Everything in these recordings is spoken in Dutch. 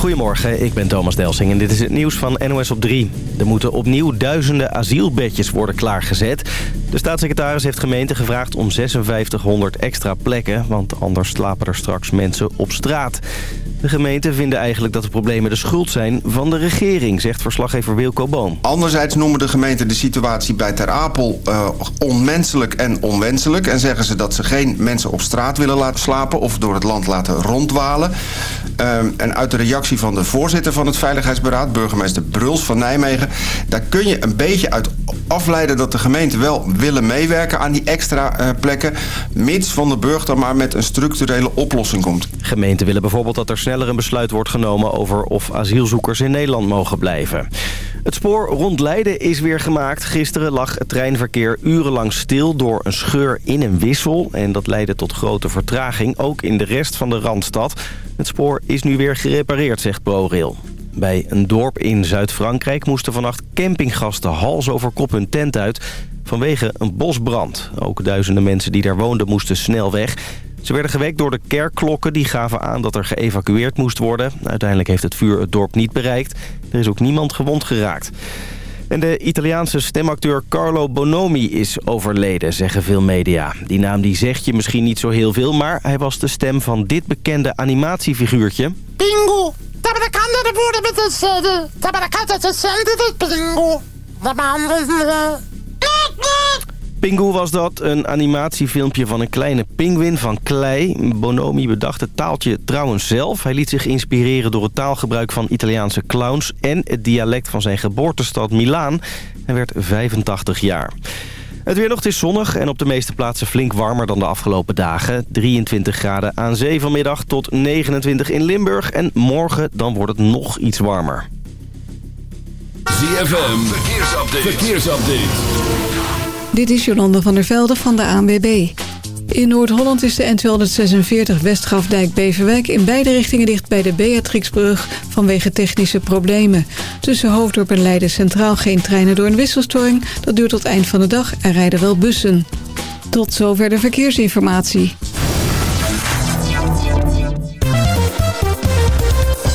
Goedemorgen, ik ben Thomas Delsing en dit is het nieuws van NOS op 3. Er moeten opnieuw duizenden asielbedjes worden klaargezet. De staatssecretaris heeft gemeenten gevraagd om 5600 extra plekken... want anders slapen er straks mensen op straat. De gemeenten vinden eigenlijk dat de problemen de schuld zijn van de regering... zegt verslaggever Wilco Boom. Anderzijds noemen de gemeenten de situatie bij Ter Apel uh, onmenselijk en onwenselijk... en zeggen ze dat ze geen mensen op straat willen laten slapen... of door het land laten rondwalen. Uh, en uit de reactie van de voorzitter van het Veiligheidsberaad... burgemeester Bruls van Nijmegen... daar kun je een beetje uit afleiden dat de gemeenten wel willen meewerken aan die extra uh, plekken... mits Van de Burg dan maar met een structurele oplossing komt. Gemeenten willen bijvoorbeeld dat er sneller een besluit wordt genomen... over of asielzoekers in Nederland mogen blijven. Het spoor rond Leiden is weer gemaakt. Gisteren lag het treinverkeer urenlang stil door een scheur in een wissel. En dat leidde tot grote vertraging, ook in de rest van de Randstad. Het spoor is nu weer gerepareerd, zegt ProRail. Bij een dorp in Zuid-Frankrijk moesten vannacht campinggasten hals over kop hun tent uit vanwege een bosbrand. Ook duizenden mensen die daar woonden moesten snel weg. Ze werden gewekt door de kerkklokken die gaven aan dat er geëvacueerd moest worden. Uiteindelijk heeft het vuur het dorp niet bereikt. Er is ook niemand gewond geraakt. En de Italiaanse stemacteur Carlo Bonomi is overleden, zeggen veel media. Die naam die zegt je misschien niet zo heel veel, maar hij was de stem van dit bekende animatiefiguurtje. Bingo! Tabakanda de woorden met de zede. Tabakanda de zede, bingo. De man Pingu was dat, een animatiefilmpje van een kleine pinguïn van klei. Bonomi bedacht het taaltje trouwens zelf. Hij liet zich inspireren door het taalgebruik van Italiaanse clowns... en het dialect van zijn geboortestad Milaan. Hij werd 85 jaar. Het weer nog is zonnig en op de meeste plaatsen flink warmer dan de afgelopen dagen. 23 graden aan zee vanmiddag tot 29 in Limburg. En morgen dan wordt het nog iets warmer. ZFM, verkeersupdate. verkeersupdate. Dit is Jolande van der Velde van de ANWB. In Noord-Holland is de N246 Westgrafdijk-Beverwijk in beide richtingen dicht bij de Beatrixbrug vanwege technische problemen. Tussen Hoofddorp en Leiden Centraal geen treinen door een wisselstoring. Dat duurt tot eind van de dag en rijden wel bussen. Tot zover de verkeersinformatie.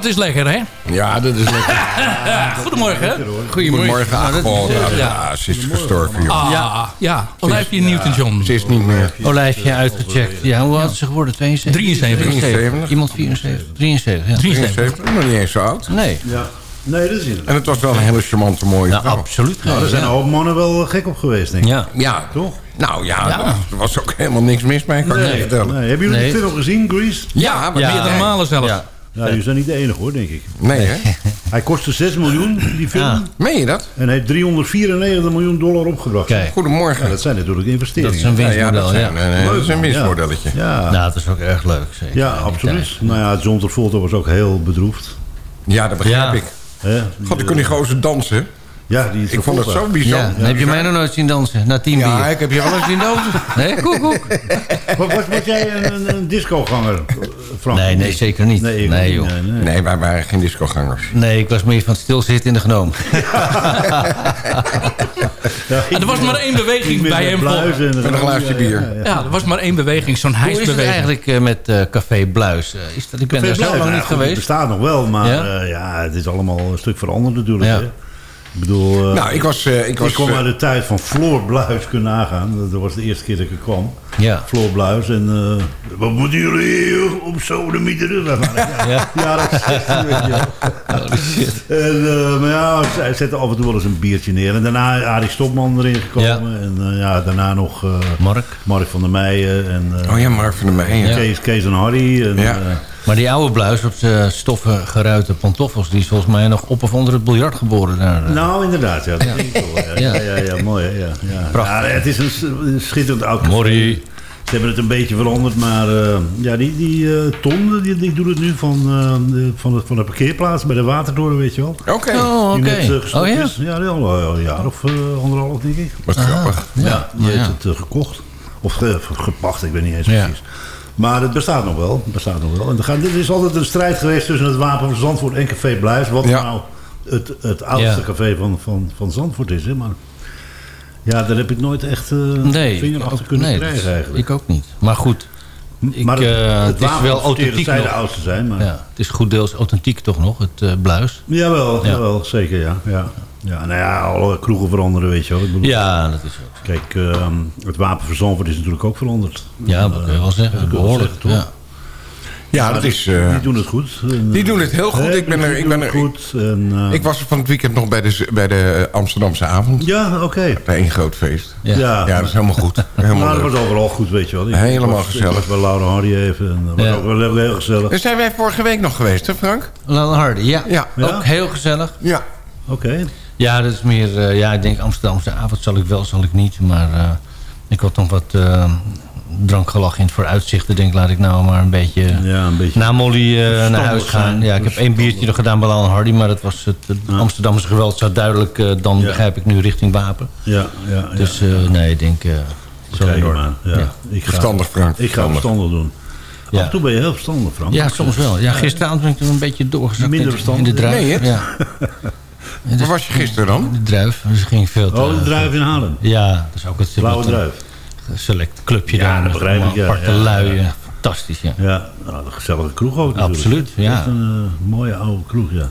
Dat is lekker, hè? Ja, dat is lekker. Goedemorgen. hè? Goedemorgen. Ach, god, ja, ja. ze is gestorven, joh. Ah, ja. ja. Olijfje Newton-John. Ze is niet meer. Olijfje uitgecheckt. Ja, hoe oud is ze geworden? 72? 73. 73. Iemand 74? 73, ja. 73. Nog niet eens zo oud. Nee. Ja. Nee, dat is het. En het was wel een hele charmante, mooie Ja, vrouw. absoluut. Nou, daar zijn een ja. hoop mannen wel gek op geweest, denk ik. Ja. Ja, Toch? Nou ja, Ja. er was ook helemaal niks mis mee, kan ik je vertellen. Nee. Hebben jullie Nee. de film gezien, Grease? Ja, maar Meerdere malen zelfs. Ja. Ja, jullie zijn niet de enige hoor, denk ik. Nee, hè? Hij kostte 6 miljoen, die film. Ja. Meen je dat? En heeft 394 miljoen dollar opgebracht. Kijk, Goedemorgen. Ja, dat zijn natuurlijk dat investeringen. is een Ja, ja, dat, winstmodel, ja. zijn, dat is een winstmodelletje. Ja, Nou, dat is ook erg leuk, zeker. ja absoluut. Nou ja, John Travolta was ook heel bedroefd. Ja, dat begrijp Ja. ik. Hè? God, ik kon die gozer dansen. Ja, die Ik vond het zo bizar. Ja, dan heb je mij nog nooit zien dansen, na tien Ja, bier. ik heb je wel eens zien dansen. Nee, koek, koek. Was, was, was jij een, een, discoganger, eh, Frank? Nee, nee, zeker niet. Nee, Nee, joh. Nee, nee. Nee, wij waren geen discogangers. Nee, ik was meer van het stilzitten in de genoom. En er was maar één beweging bij hem. Bluizen en Met een glaasje bier. Ja, er was maar één beweging, zo'n Hoe is het hijsbeweging. eigenlijk eh, met eh, Café Bluis? Eh, is dat, ik ben daar zo lang niet Het geweest. bestaat nog wel, maar Ja? ja? ja, het is allemaal een stuk veranderd natuurlijk. Ik bedoel, eh, Nou, ik was... eh, ik ik kom eh, uit de tijd van Floor Bluis kunnen nagaan. Dat was de eerste keer dat ik er kwam. Ja. Floor Bluis en... eh, wat moeten jullie hier op zo'n mieteren? Ja, Ja. ja, dat is 16, weet je wel. En, eh, maar ja, zij zetten af en toe wel eens een biertje neer. En daarna Arie Stopman erin gekomen. Ja. En eh, ja, daarna nog eh, Mark. Mark van der Meijen. En, eh, Oh ja, Mark van der Meijen. Ja. Kees, Kees en Harry. En, Ja. Maar die oude Bluis op zijn stoffen geruite pantoffels... die is volgens mij nog op of onder het biljart geboren. Daar, eh. Nou, inderdaad, ja. Dat ik wel, ja. Ja. Ja, ja, ja, mooi, hè, ja. ja. Prachtig. Ja, het is een schitterend oud. Morrie. Ze hebben het een beetje veranderd, maar eh, ja, die, die eh, Ton, die, die doet het nu van, eh, de, van, de, van de parkeerplaats bij de Watertoren, weet je wel. Oké. Oh, Die oké. Oh ja? is. Ja, die al een jaar of eh, anderhalf, denk ik. Wat grappig. Ja, die ja. heeft het gekocht. Of ge- gepacht, ik weet niet eens Ja. precies. Maar het bestaat nog wel. Het bestaat nog wel. En er, gaat, er is altijd een strijd geweest tussen het Wapen van Zandvoort en Café Bluis. Wat Ja. nou het, het oudste Ja. café van, van, van Zandvoort is. Hè? Maar ja, daar heb ik nooit echt eh Nee, vinger achter kunnen nee, krijgen dat- eigenlijk. ik ook niet. Maar goed, ik, maar het, eh, het het is wel authentiek zij de oudste zijn. Maar... Ja, het is goed deels authentiek toch nog, het eh, Bluis. Jawel, Ja. jawel, zeker ja. ja. Ja, nou ja, alle kroegen veranderen, weet je wel. Ik bedoel, Ja, dat is ook. Kijk, ehm, het wapen van Zandvoort is natuurlijk ook veranderd. Ja, dat kun je wel zeggen. Behoorlijk. toch? Ja. Ja, dat is... eh, Die doen het goed. En, die eh, doen het heel goed. Ik ben er... Ik ben er goed. En, eh, ik was er van het weekend nog bij de, bij de Amsterdamse avond. Ja, oké. Bij één groot feest. Ja. Ja, Ja, dat is helemaal goed. Helemaal maar dat leuk. was overal goed, weet je wel. Ik- Helemaal was- gezellig. Ik was bij Laura Hardy even. En dat was ook wel heel, gezellig. Daar zijn wij vorige week nog geweest, hè Frank? Lana Hardy, ja. Ja. Ja? Ook heel gezellig. Ja. Oké. Ja, dat is meer... eh, ja, ik denk Amsterdamse avond zal ik wel, zal ik niet. Maar eh, ik had nog wat eh, drankgelach in het vooruitzicht. Ik denk, laat ik nou maar een beetje... Ja, een beetje... Na Molly eh, naar huis gaan. Ja, ik heb één biertje nog gedaan bij Lana Hardy. Maar dat was het, het Ja. Amsterdamse geweld. Zou duidelijk, eh, dan Ja. begrijp ik nu, richting Wapen. Ja, ja, ja. Dus eh, nee, ik denk... eh zo. Ja. Ja. Ik ga, Verstandig, Frank. Ik ga Verstandig. verstandig doen. Af Ja. en toe ben je heel verstandig, Frank. Ja, soms wel. Ja, gisteravond ben ik er een beetje doorgezakt Minder in- de druif. Nee, Waar dus- was je gisteren dan? De druif, dus ging veel te... Oh, de druif in Haarlem. Ja, dat is ook het Blauwe druif. select clubje Ja, daar. dat begrijp ik, ja, aparte ja, ja. Fantastisch, ja. Ja, nou, een gezellige kroeg ook natuurlijk. Absoluut, ja. Echt een eh, mooie oude kroeg, ja.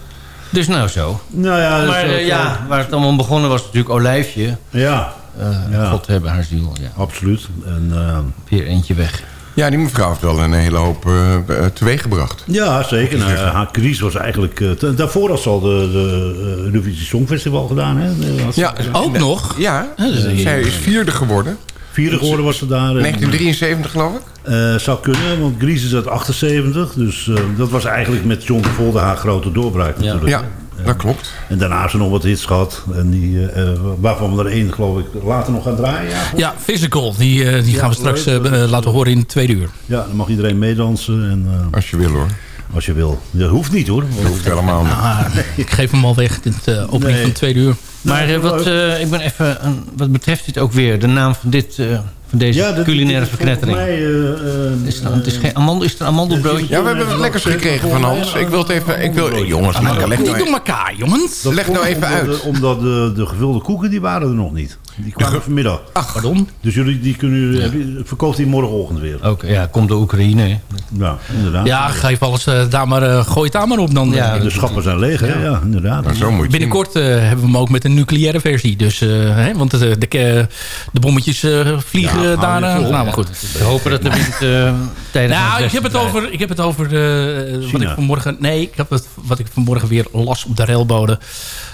Dus nou zo. Nou ja, Maar eh, ja, waar het allemaal begonnen was natuurlijk Olijfje. Ja, Eh, Ja. God hebben haar ziel. Ja. absoluut. En, eh, Weer eentje weg. Ja, die mevrouw heeft wel een hele hoop eh, eh, teweeggebracht. ja, zeker. Nou, haar crisis was eigenlijk... eh, daarvoor had ze al de, de eh, Eurovisie Songfestival gedaan, hè? Ja, Ook nog? Ja, is- zij is vierde geworden. Vierde geworden was ze daar. en- 1973 geloof ik. Eh, zou kunnen, want Gries is uit 78. Dus eh, dat was eigenlijk met John de Volder haar grote doorbraak natuurlijk. Ja, dat klopt. En daarna heeft ze nog wat hits gehad. En die, eh, eh, waarvan we er één, geloof ik, later nog gaan draaien. Ja, Ja, Physical. Die, eh, die Ja, gaan we straks laten horen in het tweede uur. ja dan mag iedereen meedansen. En, eh, Als je wil hoor. als je wil. Dat hoeft niet hoor. Dat hoeft helemaal niet. Ah, ik geef hem al weg, dit eh, opening Nee. van het tweede uur. Maar wat, eh, ik ben even, een- wat betreft dit ook weer, de naam van dit, eh, Van deze Ja, dat- culinaire verknettering. mij, eh, eh, is, het is, geen amandel, is er een amandelbroodje? Ja, we hebben wat lekkers gekregen van Hans. Ik wil het even... Ik wil, jongens, leg Niet nou, door elkaar, jongens. dat leg nou even uit. omdat de, de gevulde koeken, die waren er nog niet. Die kwamen vanmiddag. Ach, pardon. Dus jullie die kunnen, jullie- je- verkoopt die morgenochtend weer. Oké, ja, komt de Oekraïne. hè. Ja, inderdaad. Ja, geef alles eh, daar maar, eh, gooi het daar maar op dan. Ja. De schappen zijn leeg, hè? Ja, inderdaad. Nou, zo moet je Binnenkort eh, hebben we hem ook met een nucleaire versie. Dus, eh, hè, want de, de, de, bommetjes eh, vliegen Ja, daar. eh, nou, maar goed. We hopen dat de wind eh tijdens Nou, ik heb het over, ik heb het over eh, wat ik vanmorgen. Nee, ik heb het wat ik vanmorgen weer las op de railbode.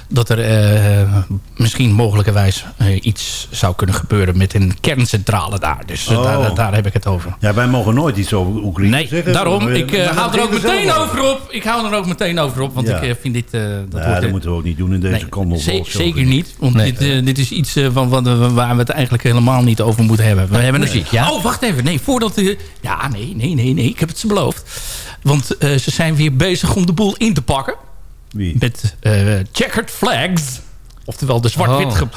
Dat er eh, misschien mogelijkerwijs eh, iets zou kunnen gebeuren met een kerncentrale daar. Dus eh, Oh. daar, daar heb ik het over. Ja, wij mogen nooit iets over Oekraïne Nee, zeggen. daarom. Ik eh, hou er ook meteen over op. Ik hou er ook meteen over op. Want Ja. ik vind dit... eh, dat Ja, wordt, dat moeten we ook niet doen in deze Nee, zeker niet. Want dit, dit is iets van, van, waar we het eigenlijk helemaal niet over moeten hebben. We hebben Muziek, ja? Oh, wacht even. Nee, voordat... ja, nee, nee, nee, nee. Ik heb het ze beloofd. Want eh, ze zijn weer bezig om de boel in te pakken. Wie? Met eh, checkered flags. Oftewel de zwart-wit... Oh.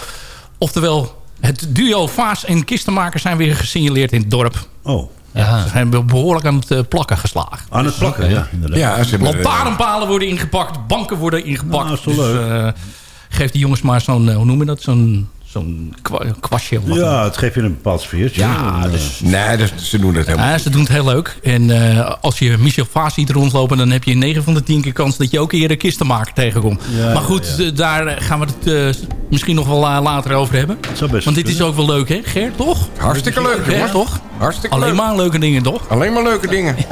Oftewel het duo Vaas en Kistenmaker zijn weer gesignaleerd in het dorp. Oh, Ja, ze zijn behoorlijk aan het eh, plakken geslagen. aan het plakken, ja, inderdaad. Ja, ze hebben... Lantaarnpalen worden ingepakt, banken worden ingepakt. Nou, is leuk. eh, geef die jongens maar zo'n, eh, hoe noem je dat, zo'n zo'n kwa- kwastje. Ja, het geeft je een bepaald sfeertje. Ja, En, dus- Nee, dus, ze doen het helemaal Ja, ze doen het heel leuk. En eh, als je Michel Vaas ziet rondlopen... dan heb je 9 van de 10 keer kans dat je ook eerder kistenmaker tegenkomt. Ja, maar goed, ja, eh, daar eh, gaan we het eh, misschien nog wel eh, later over hebben. best Want dit is ook wel leuk, hè, Ger? Toch? Hartstikke leuk, Hè, toch? Hartstikke Alleen leuk. maar leuke dingen, toch? Alleen maar leuke dingen.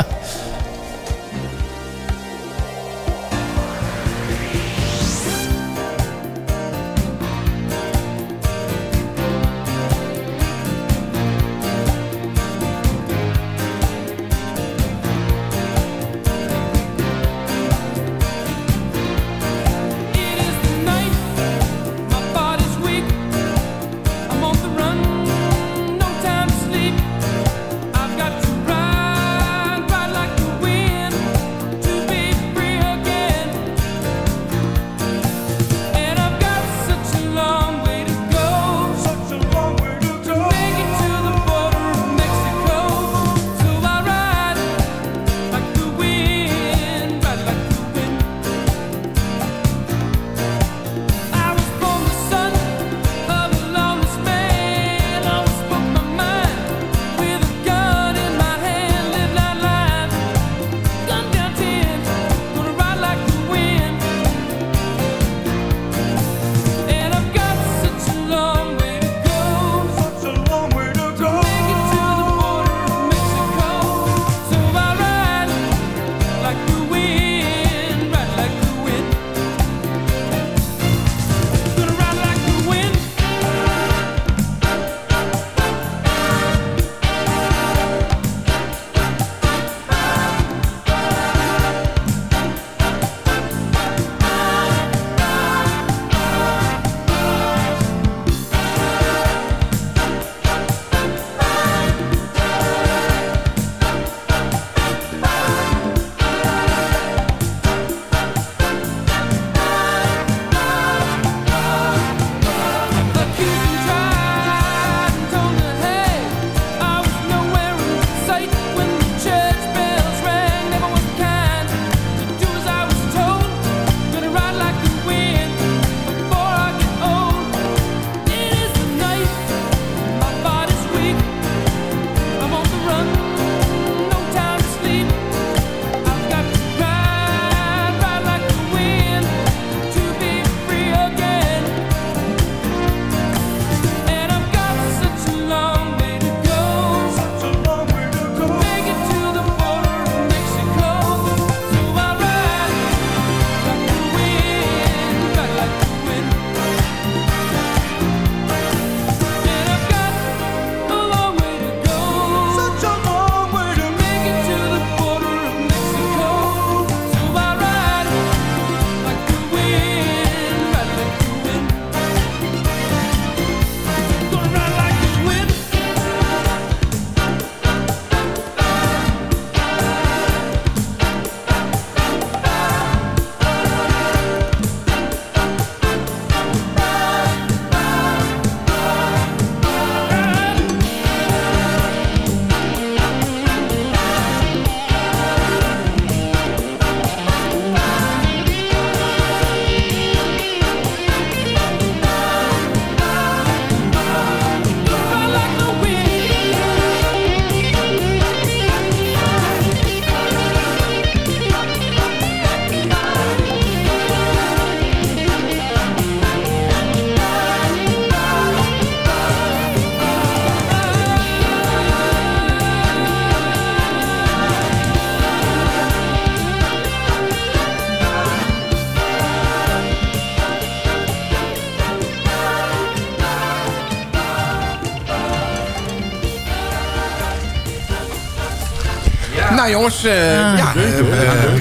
jongens, eh, ja,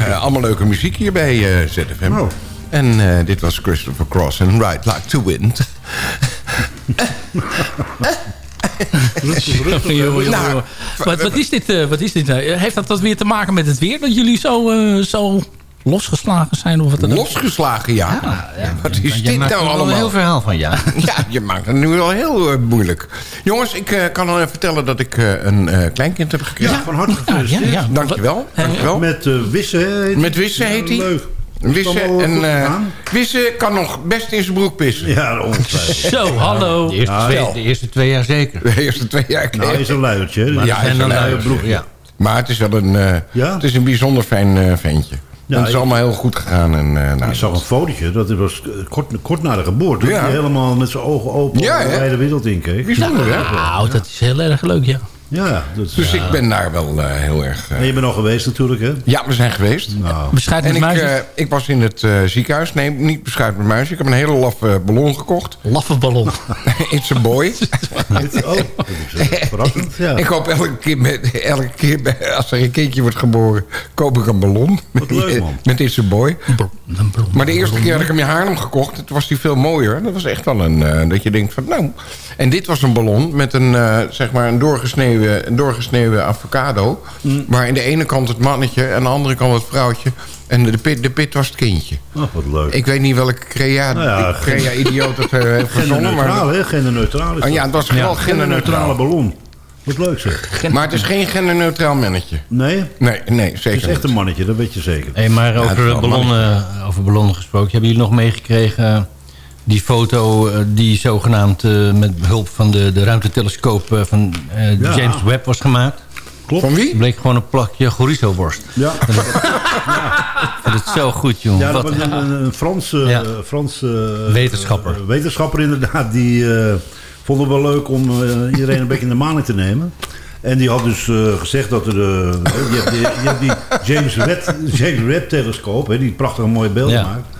eh, allemaal leuke muziek hier bij eh, ZFM. Oh. En eh, dit was Christopher Cross en Ride Like the Wind. Nou. Wat, wat is dit? wat is dit nou? Heeft dat wat weer te maken met het weer? Dat jullie zo, eh, zo losgeslagen zijn? Of wat dan ook? Losgeslagen, ja. Wat is dit maakt nou wel allemaal? een heel verhaal van, ja. Ja, je maakt het nu al heel eh, moeilijk. Jongens, ik eh, kan al even vertellen dat ik eh, een kleinkind heb gekregen. Ja, van harte gefeliciteerd. ja, ja. Dankjewel, dankjewel. Met uh, Wisse, Met hij. Wisse heet Ja, hij. Leuk. Wisse, en? Wisse kan nog best in zijn broek pissen. Ja, ongetwijfeld. Zo, hallo. De eerste, twee, de eerste twee jaar zeker. De eerste twee jaar. Nou, hij is een luiertje. Ja, hij is dan een luie luiertje, broeken, ja. Maar het is wel een, Ja? het is een bijzonder fijn ventje. Ja, het is allemaal heel goed gegaan. En, eh, nou, Ik zag een fotootje, dat was eh, kort, kort na de geboorte. Ja. Dat hij helemaal met zijn ogen open Ja, de wijde wereld inkeek. bijzonder, hè? Nou, dat is heel erg leuk, ja. Ja, dat is, Dus ik ben daar wel eh, heel erg... eh, En je bent al geweest natuurlijk, hè? ja, we zijn geweest. Nou, En met ik, eh, ik was in het eh, ziekenhuis. Nee, niet beschuit met muisje. Ik heb een hele laffe ballon gekocht. Laffe ballon. It's a boy. oh, dat is verrassend. Ja. Ik koop elke keer, met, elke keer als er een kindje wordt geboren... koop ik een ballon. Wat leuk, man. Met It's a boy. Maar de eerste keer dat ik hem in Haarlem gekocht... toen was die veel mooier. Dat was echt wel een... eh, dat je denkt van nou... En dit was een ballon met een, eh, zeg maar een doorgesneden, een doorgesneden avocado. Mm. Waar in de ene kant het mannetje en aan de andere kant het vrouwtje. En de pit, de pit was het kindje. Oh, wat leuk. Ik weet niet welke crea, Nou ja, crea-idioot het eh, heeft verzonnen. Genderneutraal, Maar, hè? Genderneutraal is Oh ja, dat. het was wel genderneutraal. ballon. Wat leuk zeg. maar het is geen genderneutraal mannetje. Nee? Nee, nee zeker Het is echt niet. een mannetje, dat weet je zeker. Hey, maar over, wel ballonnen, over ballonnen gesproken. Hebben jullie nog meegekregen die foto eh, die zogenaamd eh, met behulp van de, de ruimtetelescoop eh, van eh, Ja. James Webb was gemaakt? Klopt. Van wie? Het bleek gewoon een plakje chorizo-worst. Ja. Dat is zo goed, jongen. Ja, dat Wat- was een, een, een Franse, Ja. Franse Wetenschapper. wetenschapper inderdaad. Die eh, vond het wel leuk om eh, iedereen een beetje in de maling te nemen. En die had dus eh, gezegd dat er... je, hebt, die- je hebt die James Webb, James Webb telescoop, hè, die prachtige mooie beelden Ja. maakt.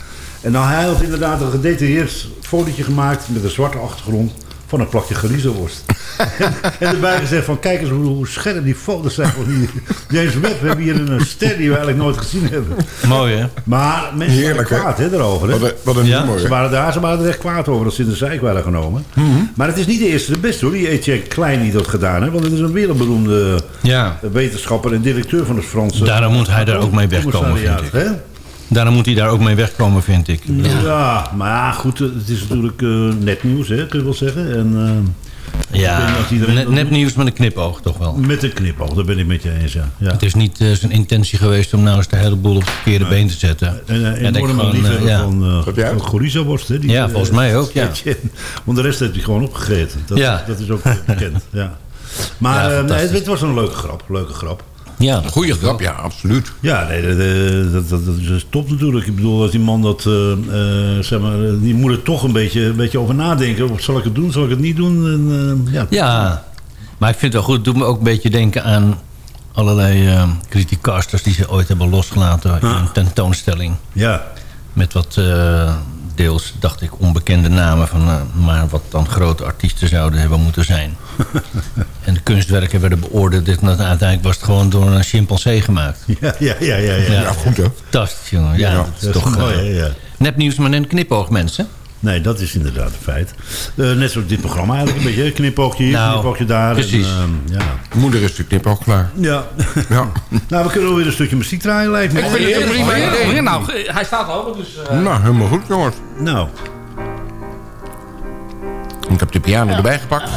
En nou, hij had inderdaad een gedetailleerd fotootje gemaakt met een zwarte achtergrond van een plakje chorizo-worst. en erbij gezegd van, kijk eens hoe, hoe scherp die foto's zijn van die James Webb. We hebben hier een ster die we eigenlijk nooit gezien hebben. Mooi, hè? Maar mensen Heerlijk, waren kwaad hè, daarover. Hè? Wat een, wat een Ja? humor. Ze waren daar, ze waren er echt kwaad over dat ze in de zijk waren genomen. Mhm. Maar het is niet de eerste de beste hoor, die Etienne Klein die dat gedaan heeft. Want het is een wereldberoemde Ja. wetenschapper en directeur van het Franse... Daarom moet hij daar ook mee wegkomen, vind ik. Hè? Daarom moet hij daar ook mee wegkomen, vind ik. Ja. maar ja, goed, het is natuurlijk eh, net nieuws, hè, kun je wel zeggen. En, eh, Ja, net, nieuws met een knipoog toch wel. met een knipoog, daar ben ik met je eens, ja. ja. Het is niet eh, zijn intentie geweest om nou eens de hele boel op het verkeerde been te zetten. En denk enorme gewoon, eh, ja. van, uh, van chorizo-worst. hè, die, Ja, volgens mij ook, ja. Want de rest heeft hij gewoon opgegeten. Dat, Ja. dat is ook bekend, ja. Maar Ja, eh, nee, fantastisch. het, het was een leuke grap, leuke grap. Ja, Goeie grap, ja, absoluut. Ja, nee, dat, eh, dat, dat, dat is top natuurlijk. Ik bedoel, als die man dat, eh, eh, zeg maar, die moet er toch een beetje, een beetje over nadenken. Of zal ik het doen, zal ik het niet doen? En, eh, ja. ja, maar ik vind het wel goed. Het doet me ook een beetje denken aan allerlei uh, criticasters die ze ooit hebben losgelaten in een tentoonstelling. ja. Met wat eh, deels, dacht ik, onbekende namen van, eh, maar wat dan grote artiesten zouden hebben moeten zijn. en de kunstwerken werden beoordeeld. Dit, uiteindelijk was het gewoon door een chimpansee gemaakt. Ja, ja, ja, ja. ja. Ja, goed hè. Fantastisch, jongen. Ja, Ja, dat is dat is toch mooi, eh, ja. nepnieuws met een knipoog, mensen. Nee, dat is inderdaad een feit. Eh, net zoals dit programma eigenlijk een beetje. Knipoogje hier, Nou, knipoogje daar. precies. En, ehm, ja. Moeder is de knip ook klaar. Ja. Ja. nou, we kunnen wel weer een stukje muziek draaien, lijkt me. Ik vind het een prima idee. Nou, hij staat al, dus... eh, Nou, helemaal goed jongens. Nou, Ik heb de piano erbij gepakt.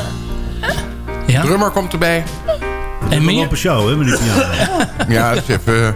ja. Drummer komt erbij. En meer? een show, hè, met die piano. Ja, het is even...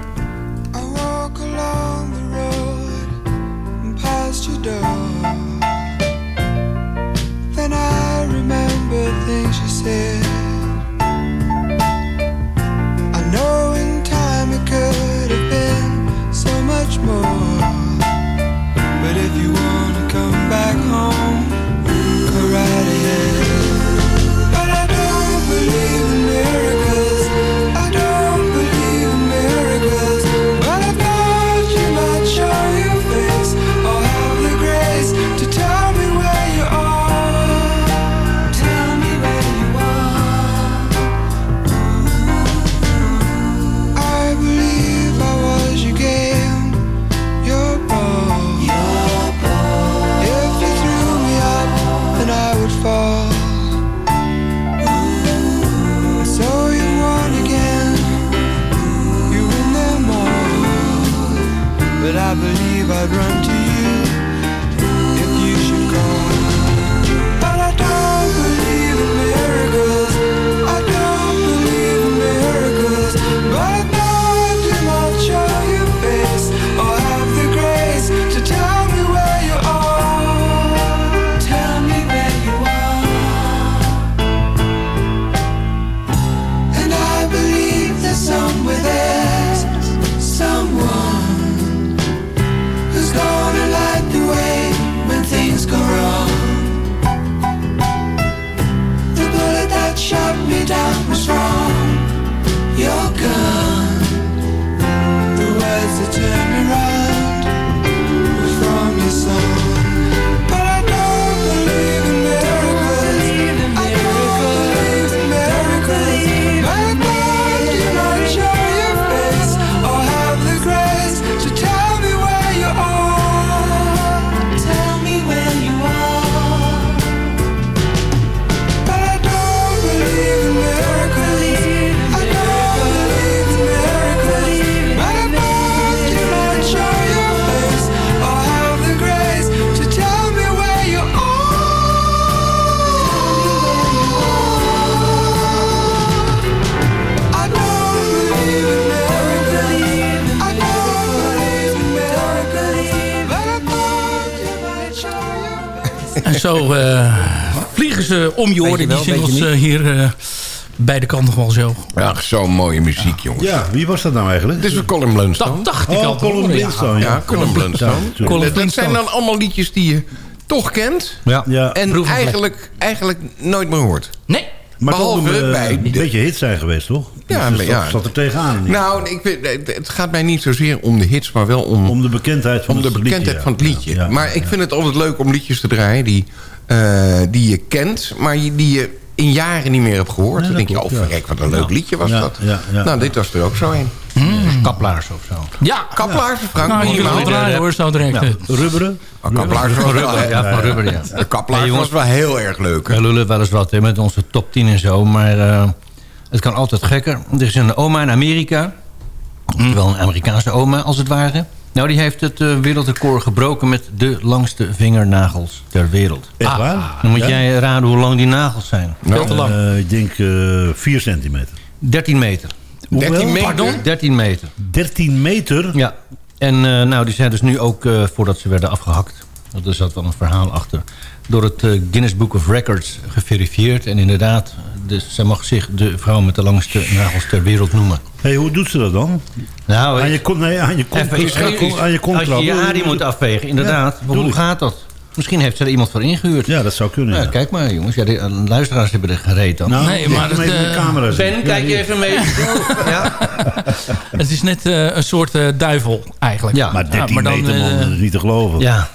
zo eh, vliegen ze om je oren, die singles eh, hier eh, bij de kant nog wel zo. Ja, zo'n mooie muziek, jongens. Ja, wie was dat nou eigenlijk? Dit is Colin Blunstone. Dat dacht ik Oh, al. Colin horen, ja. Blunstone, Ja, Colin Blunstone. Ja, Colin Dat- Dat Blunstone. zijn dan allemaal liedjes die je toch kent. Ja. En eigenlijk, eigenlijk nooit meer hoort. Nee, maar toch behalve een, bij een beetje hits zijn geweest, toch? Ja, dus ja. zat er tegenaan. niet? Nou, ik weet, het gaat mij niet zozeer om de hits, maar wel om, om de bekendheid van om de het bekendheid liedje, van het liedje. Ja, maar ik ja. vind het altijd leuk om liedjes te draaien die, eh, die je kent, maar die je in jaren niet meer hebt gehoord. Nee, Dan denk je, oh verrek, wat een leuk liedje was Ja, dat. ja, ja. nou, dit was er ook zo een. Kaplaars of zo. ja. Kaplaars, Frank, Nou, wil draaien hoor, zo direct. Ja. Rubberen? Oh, Kaplaars was wel, Rubber, ja, van rubber, ja. De Kaplaars was wel heel erg leuk. hè? We lullen wel eens wat hè, met onze top 10 en zo. Maar eh, het kan altijd gekker. Er is een oma in Amerika. Wel een Amerikaanse oma, als het ware. Nou, die heeft het eh, wereldrecord gebroken met de langste vingernagels ter wereld. Echt waar? Dan moet Ja? jij raden hoe lang die nagels zijn. Veel te lang. Eh, ik denk eh 4 centimeter. 13 meter. 13 meter. Pardon? 13 meter. 13 meter? Ja. En eh, nou, die zijn dus nu ook, eh, voordat ze werden afgehakt... want er zat wel een verhaal achter... door het eh, Guinness Book of Records geverifieerd. En inderdaad, dus zij mag zich de vrouw met de langste nagels ter wereld noemen. Hey, hoe doet ze dat dan? Nou, Aan je kont, nee, aan je kont, Als je je arie moet afvegen, inderdaad. Ja, hoe gaat dat? Misschien heeft ze er iemand voor ingehuurd. Ja, dat zou kunnen. Ja, ja. kijk maar, jongens. Ja, de eh, luisteraars hebben er gereed dan. Nou, Nee, maar even de eh, camera ben, Ja, kijk je even mee. ja. Het is net eh, een soort duivel eigenlijk. Ja. Maar 13 maar dan, meter, man, dat is niet te geloven. ja.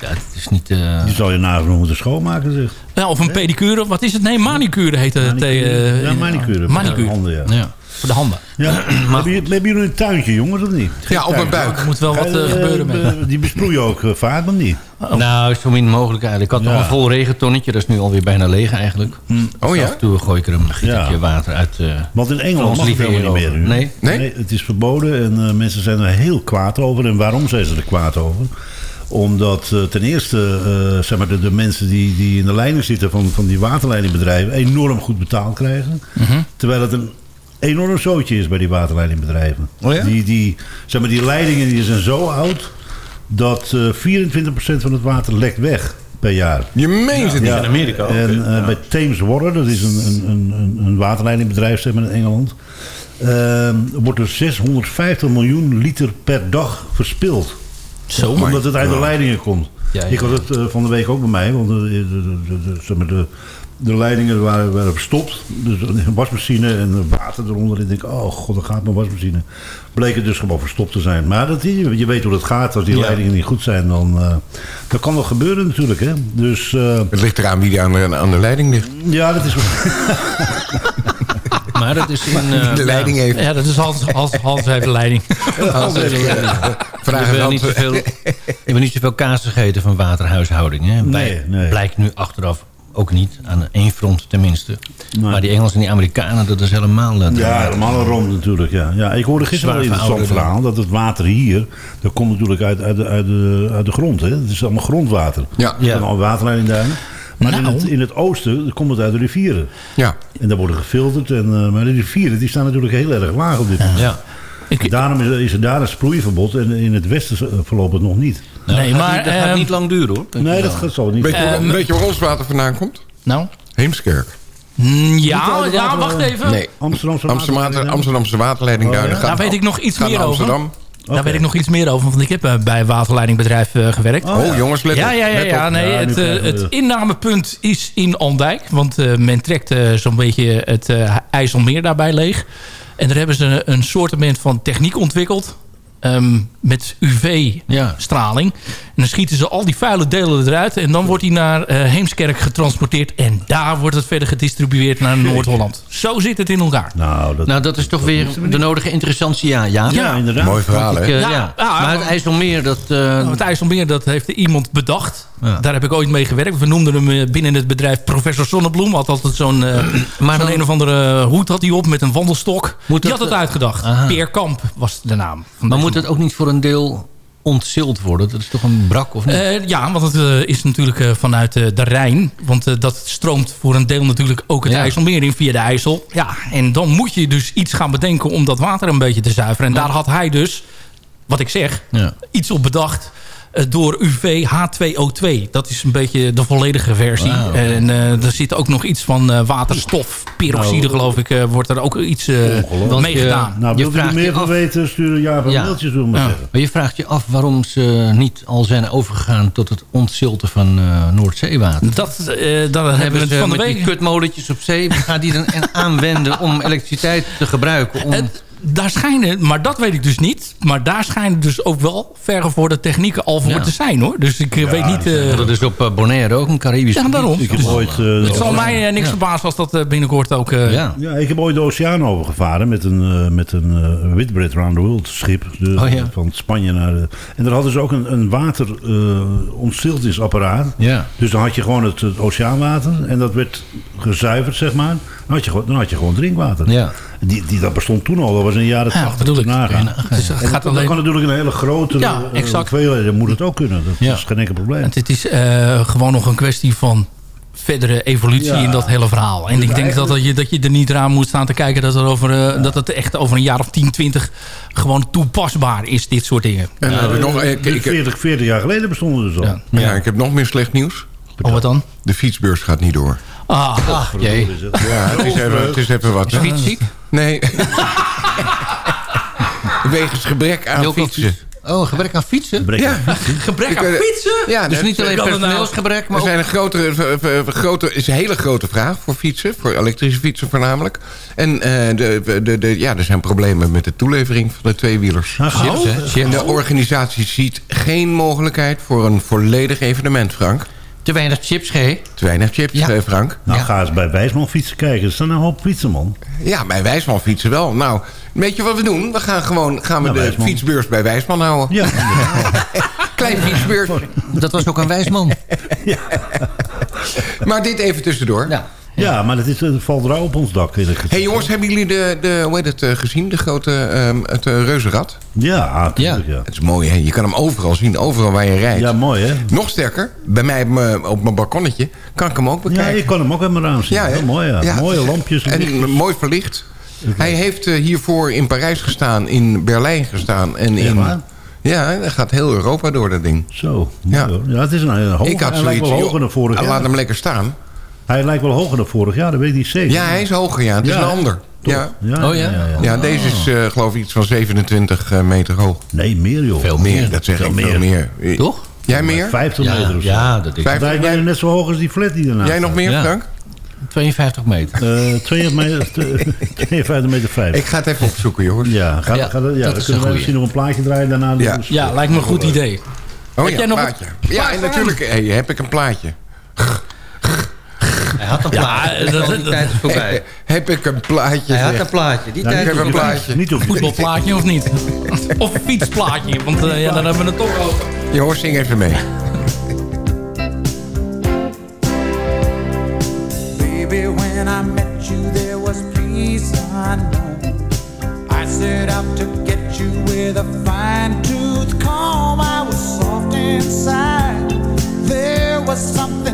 Ja, het is niet... eh, Die zal je nagels nog moeten schoonmaken, zeg. Ja, of een pedicure. Wat is het? Nee, manicure heet het. Manicure. eh, Ja, manicure. Handen, ja. Voor de handen. Ja. hebben, jullie, hebben jullie een tuintje, jongens, of niet? Geen Ja, op mijn buik. Er moet wel wat eh, Eh, gebeuren met. eh, Die besproeien ook vaak, maar niet. Nou, zo min mogelijk eigenlijk. Ik had nog een vol regentonnetje. Dat is nu alweer bijna leeg eigenlijk. Oh Dus ja? Af en toe gooi ik er een gietje Ja. water uit. eh, Want in Engeland mag het helemaal niet meer. nu. Nee? Nee? het is verboden en eh, mensen zijn er heel kwaad over. En waarom zijn ze er kwaad over? Omdat ten eerste eh, zeg maar de, de mensen die, die in de lijnen zitten van, van die waterleidingbedrijven enorm goed betaald krijgen. Terwijl het een enorm zootje is bij die waterleidingbedrijven. Oh ja? die, die, zeg maar, die leidingen die zijn zo oud dat eh 24% van het water lekt weg per jaar. Je meent het niet. Ja, Amerika ook, En eh, bij Thames Water, dat is een, een, een, een waterleidingbedrijf zeg maar, in Engeland... ehm, wordt er 650 miljoen liter per dag verspild. Zo, Omdat het uit de leidingen komt. Ja, ja, Ik had het eh, van de week ook bij mij, want de, de, de, de, zeg maar de, de leidingen waren, waren verstopt. Dus een wasmachine en water eronder. Ik denk, oh god, dan gaat mijn wasmachine. Bleek het dus gewoon verstopt te zijn. Maar dat, je, je weet hoe dat gaat. Als die Ja. leidingen niet goed zijn, dan eh, dat kan wel gebeuren natuurlijk. Hè? Dus eh, Het ligt eraan wie die aan de, aan de leiding ligt. ja, dat is Maar dat is in... eh, de leiding even. Ja, dat is Hans, Hans, Hans heeft de leiding. Hans heeft- Ik Vraag heb het niet, zoveel, ik heb niet zoveel kaas gegeten van waterhuishouding. Hè. Nee. Blijkt nu achteraf ook niet. Aan één front tenminste. Nee. Maar die Engelsen en die Amerikanen, dat is helemaal... eh, Ja, helemaal een romp natuurlijk. Ja. Ja, ik hoorde gisteren een interessant verouderde. verhaal. Dat het water hier, dat komt natuurlijk uit, uit, de, uit, de, uit de grond. Hè. Het is allemaal grondwater. Ja. Ja. Al waterleidingduinen. Maar in, Nou. het, in het oosten komt het uit de rivieren. Ja. En daar worden gefilterd. En, eh, maar de rivieren die staan natuurlijk heel erg laag op dit moment. Ja. Ik, Daarom is, er- is er daar een sproeiverbod. En in het westen eh, verloopt het nog niet. Nou, Nee, dat gaat maar, niet- dat gaat ehm, niet lang duren hoor. Nee, dat gaat zo niet. Weet je, waar- Ehm, weet je waar ons water vandaan komt? nou? Heemskerk. Mm, Ja, ja, wacht even. Nee. Amsterdamse Amsterdam, waterleiding. Amsterdamse waterleiding Oh, ja? Daar weet ik nog iets meer over. Amsterdam. Daar weet ik nog iets meer over, want ik heb eh, bij een waterleidingbedrijf eh, gewerkt. Oh, jongens, let ja, op. ja, ja, ja, nee, Ja, nu het, eh, het innamepunt is in Andijk. Want eh, men trekt zo'n beetje het IJsselmeer daarbij leeg. En daar hebben ze een soortement van techniek ontwikkeld. Ehm, met UV-straling. En dan schieten ze al die vuile delen eruit. En dan wordt die naar eh, Heemskerk getransporteerd. En daar wordt het verder gedistribueerd naar Noord-Holland. Zo zit het in elkaar. Nou, dat, Nou, dat is toch weer de nodige interessantie, ja. ja. ja, inderdaad. Mooi verhaal, hè? eh, Ja, ja. ja, maar het. IJsselmeer, dat... eh, Nou, het IJsselmeer, dat heeft iemand bedacht. Ja. Daar heb ik ooit mee gewerkt. We noemden hem binnen het bedrijf Professor Zonnebloem. Had altijd zo'n eh, Maar een of andere hoed had hij op met een wandelstok. Moet Die dat, had het uitgedacht. aha. Peer Kamp was de naam. van maar deze moet het ook niet voor een deel ontzild worden? Dat is toch een brak, of niet? Eh, ja, want het eh, is natuurlijk eh, vanuit de Rijn. Want dat stroomt voor een deel natuurlijk ook het Ja. IJsselmeer in via de IJssel. Ja, en dan moet je dus iets gaan bedenken om dat water een beetje te zuiveren. En daar had hij dus, wat ik zeg, ja. iets op bedacht. Eh, door UV H2O2. Dat is een beetje de volledige versie. En eh, er zit ook nog iets van eh, waterstof, peroxide Nou, geloof ik, wordt er ook iets eh, mee gedaan. Nou, Je wil je er vraagt meer je van af- weten, stuur ja een mailtje, maar Ja. zeggen. Maar je vraagt je af waarom ze niet al zijn overgegaan... tot het ontzilten van eh, Noordzeewater. Dat, eh dat hebben ze van de met week. die kutmolentjes op zee... gaan die dan en aanwenden om elektriciteit te gebruiken? Om... Het- daar schijnen, maar dat weet ik dus niet. Maar daar schijnen dus ook wel vergevorderde technieken al voor Ja. te zijn hoor. Dus ik eh, weet niet. eh, dat is op eh, Bonaire ook een Caribisch Ja, daarom. Ik heb Dus- ooit... het zal mij niks Ja. verbazen als dat binnenkort ook. eh, Ja. Ja, ik heb ooit de oceaan overgevaren met een, met een Whitbread Round the World schip. De, Oh, ja. Van Spanje naar... De, en daar hadden ze ook een, een water ontstiltingsapparaat. Ja. Dus dan had je gewoon het, het oceaanwater en dat werd gezuiverd, zeg maar. Dan had je, gewoon- dan had je gewoon drinkwater. Ja. Die, die, dat bestond toen al, dat was in de jaren Ja, 80 bedoel te ik. nagaan. Dus het En gaat dat, dat kan natuurlijk een hele grote Ja, eh, exact. hoeveelheid, dan moet het ook kunnen. Dat Ja. is geen enkel probleem. Het, het is eh, gewoon nog een kwestie van verdere evolutie Ja. in dat hele verhaal. En Dus ik denk dat, dat, je, dat je er niet aan moet staan te kijken dat, er over, eh, dat het echt over een jaar of 10, 20 gewoon toepasbaar is, dit soort dingen. En we nog, eh, ik, Dus ik, 40, 40 jaar geleden bestonden ze al. Ja. ja, ik heb nog meer slecht nieuws. Oh, wat dan? De fietsbeurs gaat niet door. Ah, jee. Is het. Ja, het is even, het is even wat. hè? Fietsziek? Nee. Wegens gebrek aan fietsen. Oh, gebrek aan fietsen? Brek- Ja, gebrek Ik, aan eh, fietsen? ja Dus niet alleen nou- personeelsgebrek, maar Er ook... zijn een grotere, v- v- grote, is een hele grote vraag voor fietsen. Voor elektrische fietsen voornamelijk. En eh, de, de, de, ja, er zijn problemen met de toelevering van de tweewielers. Ah, oh. hè? En de organisatie ziet geen mogelijkheid voor een volledig evenement, Frank. Te weinig chips, G. Te weinig chips, Ja. eh, Frank. Nou, Ja. ga eens bij Wijsman fietsen kijken. Er staan een hoop fietsen, man. Ja, bij Wijsman fietsen wel. Nou, weet je wat we doen? We gaan gewoon gaan we de Wijsman. fietsbeurs bij Wijsman houden. Ja, Klein fietsbeurs. Dat was ook een wijs man. Maar dit even tussendoor. Ja. Ja maar het, is, valt rauw op ons dak. gezegd. hey jongens, hebben jullie de, de, hoe heet het, eh, gezien? De grote, ehm, het eh, reuzenrad? Ja, tuurlijk, ja. Het is mooi, hè? Je kan hem overal zien, overal waar je rijdt. Ja, mooi, hè? Nog sterker, bij mij op mijn- mijn balkonnetje kan ik hem ook Ja, bekijken. je kan hem ook helemaal aan zien. Ja? Heel mooi, ja. Ja. Mooie lampjes. En mooi verlicht. Hij heeft eh, hiervoor in Parijs gestaan, in Berlijn gestaan. En Ja, in, waar? ja, hij gaat heel Europa door, dat ding. Zo, Ja. ja. ja, het is een, hoog, ik had zoiets, joh, jaar. laat hem lekker staan. Hij lijkt wel hoger dan vorig jaar, dat weet ik niet zeker. Ja, hij is hoger, ja. Het is Ja, een ander. Ja. Ja, Oh, ja? Ja, deze is eh, geloof ik iets van 27 eh, meter hoog. Nee, meer joh. Veel Meer, meer. dat zeg Veel ik veel meer. meer. Toch? Jij meer? 50 Ja, meter of zo. ja, dat is Wij jij, zijn net zo hoog als die flat die ernaast jij nog meer, Ja. Frank? 52 meter. Eh 52 meter, 52 meter 5. Ik ga het even opzoeken, jongens. Ja, ga, Ja, ga, ja, dat dan is een kunnen we misschien nog een plaatje draaien daarna. Ja. Dus- Ja, lijkt me een goed idee. Oh Heb ja, jij nog plaatje. Ja, plaatje en natuurlijk hey, heb ik een plaatje. Hij had een plaatje. dat- Dat, dat- die tijd is voorbij. Heb ik een plaatje, Hij had een plaatje. Die Ja, tijd ik heb is een voorbij. plaatje. Niet op Voetbalplaatje of niet? Of een fietsplaatje, want eh, ja, dan hebben we het toch over. Jongens, zing even mee. Baby, when I met you, there was peace unknown. I set out to get you with a fine tooth comb. I was soft inside. There was something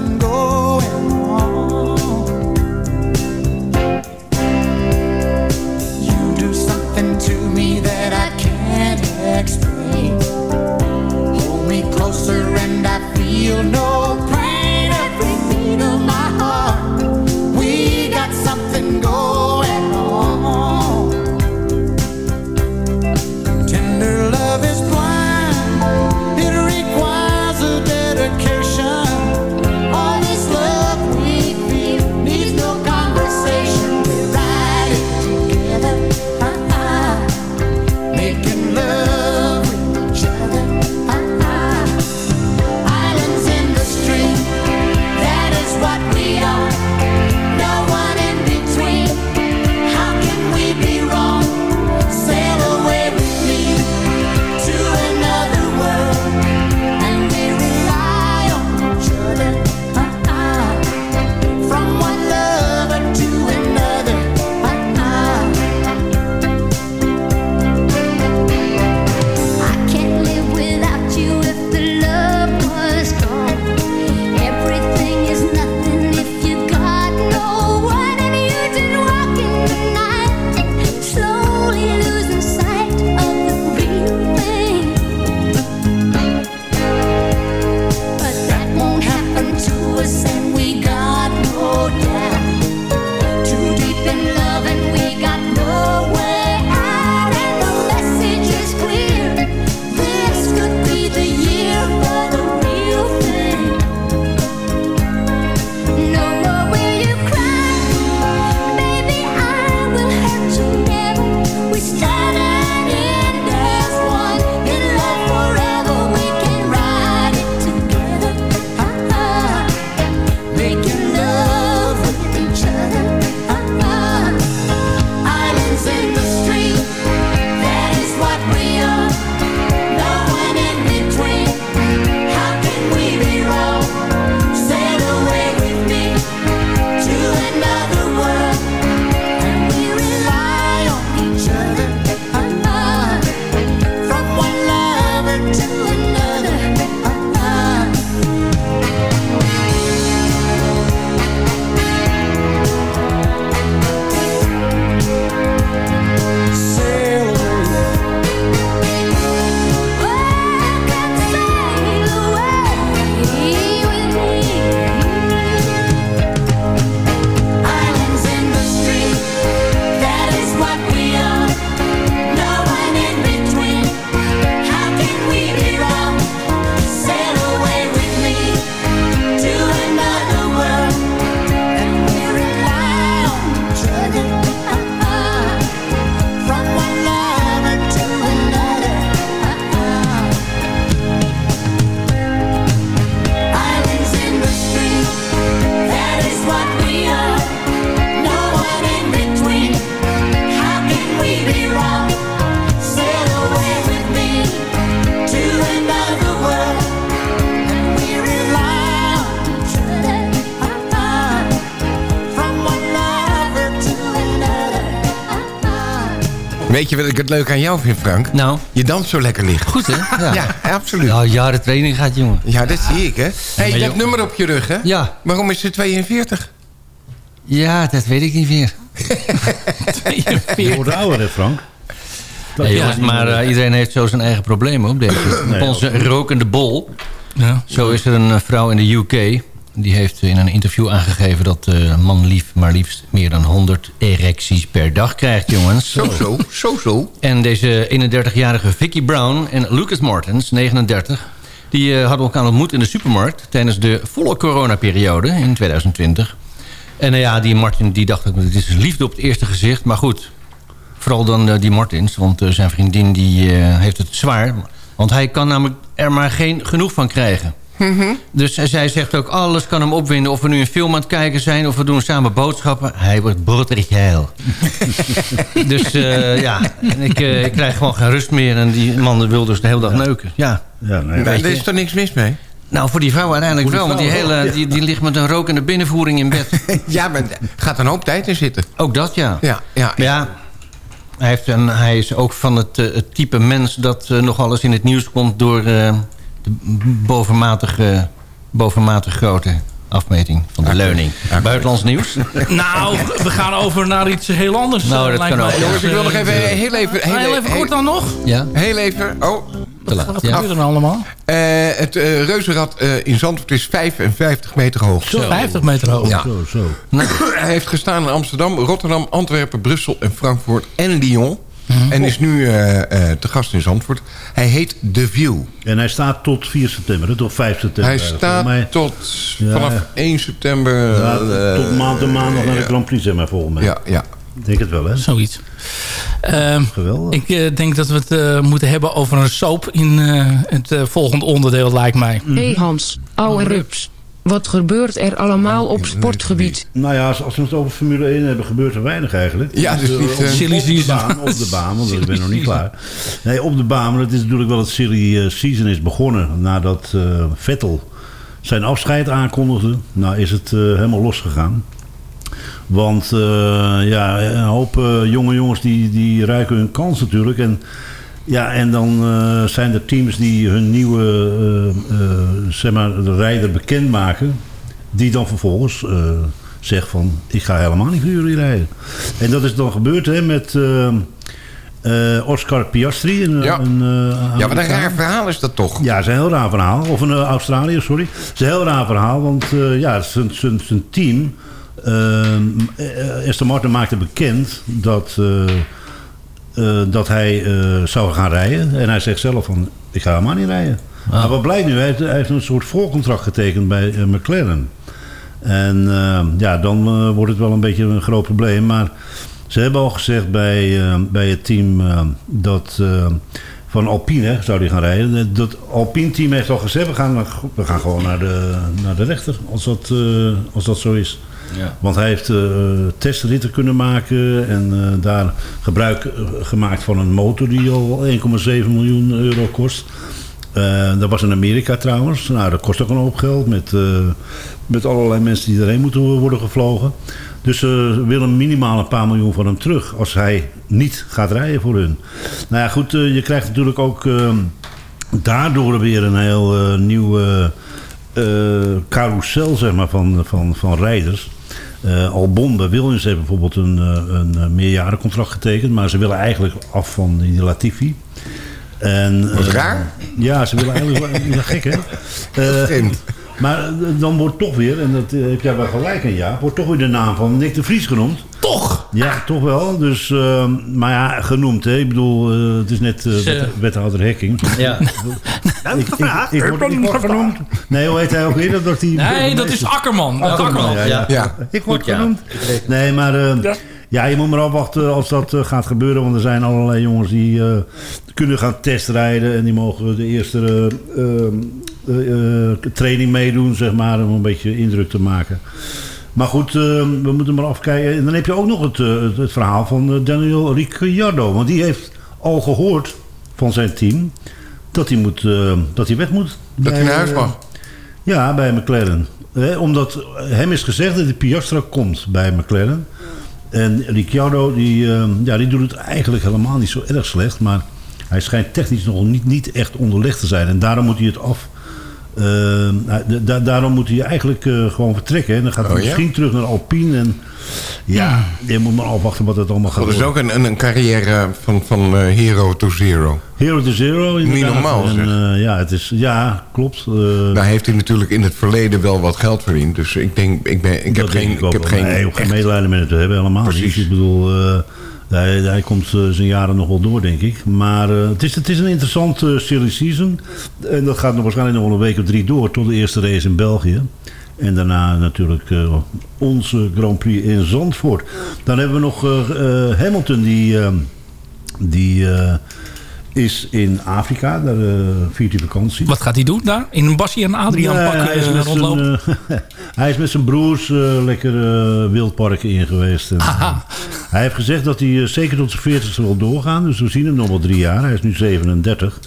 weet je wat ik het leuk aan jou vind, Frank? Nou? Je danst zo lekker licht. Goed, hè? Ja, absoluut. Nou, jaren training gaat, jongen. Ja, dat zie ik, hè? Hé, hey, je hebt nummer op je rug, hè? Ja. Waarom is het 42? Ja, dat weet ik niet meer. Je wordt ouder, hè, Frank? Dat Nee, jongens, maar eh, iedereen heeft zo zijn eigen problemen op deze. Nee, op onze rokende bol. Ja. Zo is er een eh, vrouw in de UK. Die heeft in een interview aangegeven dat eh man lief maar liefst meer dan 100 erecties per dag krijgt, jongens. Zo, zo, zo, zo. En deze 31-jarige Vicky Brown en Lucas Martens, 39... die eh, hadden elkaar ontmoet in de supermarkt... tijdens de volle coronaperiode in 2020. En nou ja, die Martin die dacht dit is liefde op het eerste gezicht. Maar goed, vooral dan die Martins. Want zijn vriendin die, heeft het zwaar. Want hij kan namelijk er maar geen genoeg van krijgen. Dus zij- zegt ook, alles kan hem opwinden. Of we nu een film aan het kijken zijn, of we doen samen boodschappen. Hij wordt broodrig geil. dus eh, ja, en ik, eh, ik krijg gewoon geen rust meer. En die man wil dus de hele dag neuken. Ja. Ja, nee, Weet er is toch niks mis mee? Nou, voor die vrouw uiteindelijk wel. Want die, hele, ja. die, die ligt met een rokende binnenvoering in bed. ja, maar er gaat een hoop tijd in zitten. Ook dat, ja. Ja, ja. Maar ja, hij, heeft een, hij is ook van het, eh, het type mens... dat eh, nogal eens in het nieuws komt... door eh, de bovenmatige, bovenmatig grote afmeting van de leuning. Buitenlands nieuws? Nou, we gaan over naar iets heel anders. Nou, eh, dat lijkt kan ook. Jongens, ik wil nog even heel even... Ah, heel even kort dan nog. Ja, Heel even. Oh, te laat. Wat Ja. gebeurt er nou allemaal? eh, het eh, reuzenrad eh, in Zandvoort is 55 meter hoog. 50 meter hoog. Ja. Zo, zo. Hij heeft gestaan in Amsterdam, Rotterdam, Antwerpen, Brussel en Frankfurt en Lyon. Mhm. En is nu eh, eh, te gast in Zandvoort. Hij heet The View. En hij staat tot 4 september, tot 5 september. Hij staat mij- tot Ja. vanaf 1 september. Ja, eh, tot maand de maandag naar de. Grand Prix, zeg maar, volgens mij. Ja, ja. Ik denk het wel, hè? Zoiets. Ehm, Geweldig. ik eh, denk dat we het eh, moeten hebben over een soap in eh, het eh, volgende onderdeel, lijkt mij. Hé hey Hans, ouwe rups. Wat gebeurt er allemaal op sportgebied? Nou ja, als, als we het over Formule 1 hebben, gebeurt er weinig eigenlijk. Ja, dus eh, niet, op, eh, Silly op de season. baan, op de baan, want ik ben nog niet klaar. Nee, op de baan, maar het is natuurlijk wel het silly eh, season is begonnen nadat eh, Vettel zijn afscheid aankondigde. Nou is het eh, helemaal losgegaan. Want eh, ja, een hoop jonge jongens die, die ruiken hun kans natuurlijk. En, ja, en dan eh, zijn er teams die hun nieuwe eh, eh, zeg maar, de rijder bekendmaken. Die dan vervolgens zegt van, ik ga helemaal niet voor jullie rijden. En dat is dan gebeurd hè, met Oscar Piastri. Een, Ja. een, ja, wat een raar verhaal is dat toch? Ja, het is een heel raar verhaal. Of een Australiër, sorry. Het is een heel raar verhaal, want ja, zijn, team... Uh, Aston Martin maakte bekend dat, uh, dat hij zou gaan rijden. En hij zegt zelf van, ik ga helemaal niet rijden. Oh. Maar wat blijkt nu? Hij heeft, hij heeft een soort voorcontract getekend bij McLaren. En ja, dan wordt het wel een beetje een groot probleem. Maar ze hebben al gezegd bij, bij het team dat van Alpine zou die gaan rijden. Dat Alpine team heeft al gezegd, we gaan, we gaan gewoon naar de, naar de rechter als dat, als dat zo is. Ja. Want hij heeft uh, testritten kunnen maken en uh, daar gebruik gemaakt van een motor die al 1,7 miljoen euro kost. dat was in Amerika trouwens. Nou, dat kost ook een hoop geld met, met allerlei mensen die erheen moeten worden gevlogen. Dus ze willen minimaal een paar miljoen van hem terug als hij niet gaat rijden voor hun. Nou ja, goed, je krijgt natuurlijk ook uh, daardoor weer een heel nieuw carousel zeg maar, van, van, van rijders. Albon bij Williams heeft bijvoorbeeld een, een meerjarencontract getekend, maar ze willen eigenlijk af van die Latifi. En, Wat raar? Ja, ze willen eigenlijk... ja, gek hè? Maar dan wordt toch weer, en dat heb jij wel gelijk aan ja, wordt toch weer de naam van Nick de Vries genoemd. Toch? Ja, toch wel. Dus, uh, maar ja, genoemd. Hè. Ik bedoel, uh, het is net uh, wet, wethouder Hekking. Ja. ik, ik, ik, ik, word, ik word genoemd. Nee, hoe heet hij ook weer? Dat die nee, dat is Akkerman. Akkerman, Akkerman. Ja, ja. ja. Ik word Goed, ja. genoemd. Nee, maar... Ja. Ja, je moet maar afwachten als dat uh, gaat gebeuren. Want er zijn allerlei jongens die uh, kunnen gaan testrijden. En die mogen de eerste uh, training meedoen, zeg maar. Om een beetje indruk te maken. Maar goed, we moeten maar afkijken. En dan heb je ook nog het, het, het verhaal van Daniel Ricciardo. Want die heeft al gehoord van zijn team dat hij, moet, dat hij weg moet. Dat hij naar huis mag? ja, bij McLaren. He, omdat hem is gezegd dat de Piastra komt bij McLaren. En Ricciardo, die, eh, ja, die doet het eigenlijk helemaal niet zo erg slecht. Maar hij schijnt technisch nog niet, niet echt onderlegd te zijn. En daarom moet hij het af... eh, nou, da- da- daarom moet hij eigenlijk eh, gewoon vertrekken. En dan gaat hij Oh, ja? misschien terug naar Alpine. En ja, je moet maar afwachten wat het allemaal gaat Dat is worden. ook een, een, carrière van, van eh, hero to zero. Hero to Zero. Niet normaal, En, eh, ja, het is, ja, klopt. Eh, Nou heeft hij natuurlijk in het verleden wel wat geld verdiend. Dus ik denk, ik, ben, ik heb Dat geen... ik Ik heb wel. geen nee, echt- medelijden met het te hebben, helemaal Precies. niet. Ik bedoel, hij, hij komt eh, zijn jaren nog wel door, denk ik. Maar eh, het, is, het is een interessant eh, silly season. En dat gaat nog waarschijnlijk nog wel een week of drie door... tot de eerste race in België. En daarna natuurlijk onze Grand Prix in Zandvoort. Dan hebben we nog Hamilton, die, eh, die is in Afrika. Daar viert hij vakantie. Wat gaat hij doen daar? In een Bassie en Adriaan Nee, pak hij, is met rondlopen? zijn, hij is met zijn broers lekker wildparken in geweest. En, hij heeft gezegd dat hij eh, zeker tot zijn 40 wil doorgaan. Dus we zien hem nog wel drie jaar. Hij is nu 37.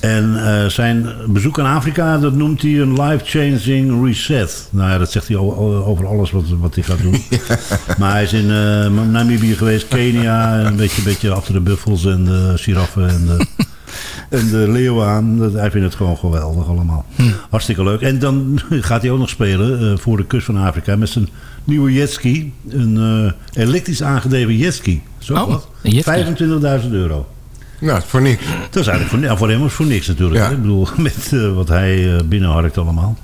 En eh, zijn bezoek aan Afrika, dat noemt hij een life-changing reset. Nou ja, dat zegt hij over alles wat, wat hij gaat doen. Maar hij is in eh, Namibië geweest, Kenia, een beetje, beetje achter de buffels en de giraffen en de, en de leeuwen aan. Dat- Hij vindt het gewoon geweldig allemaal. Hartstikke leuk. En dan gaat hij ook nog spelen voor de kust van Afrika met zijn nieuwe jetski. Een eh, elektrisch aangedreven jetski. Zo Oh, wat. een jetski. 25.000 euro. Nou, voor niks. Dat is eigenlijk voor, ja, voor hem was het voor niks natuurlijk. Ja. Ik bedoel, met eh, wat hij binnenharkt allemaal.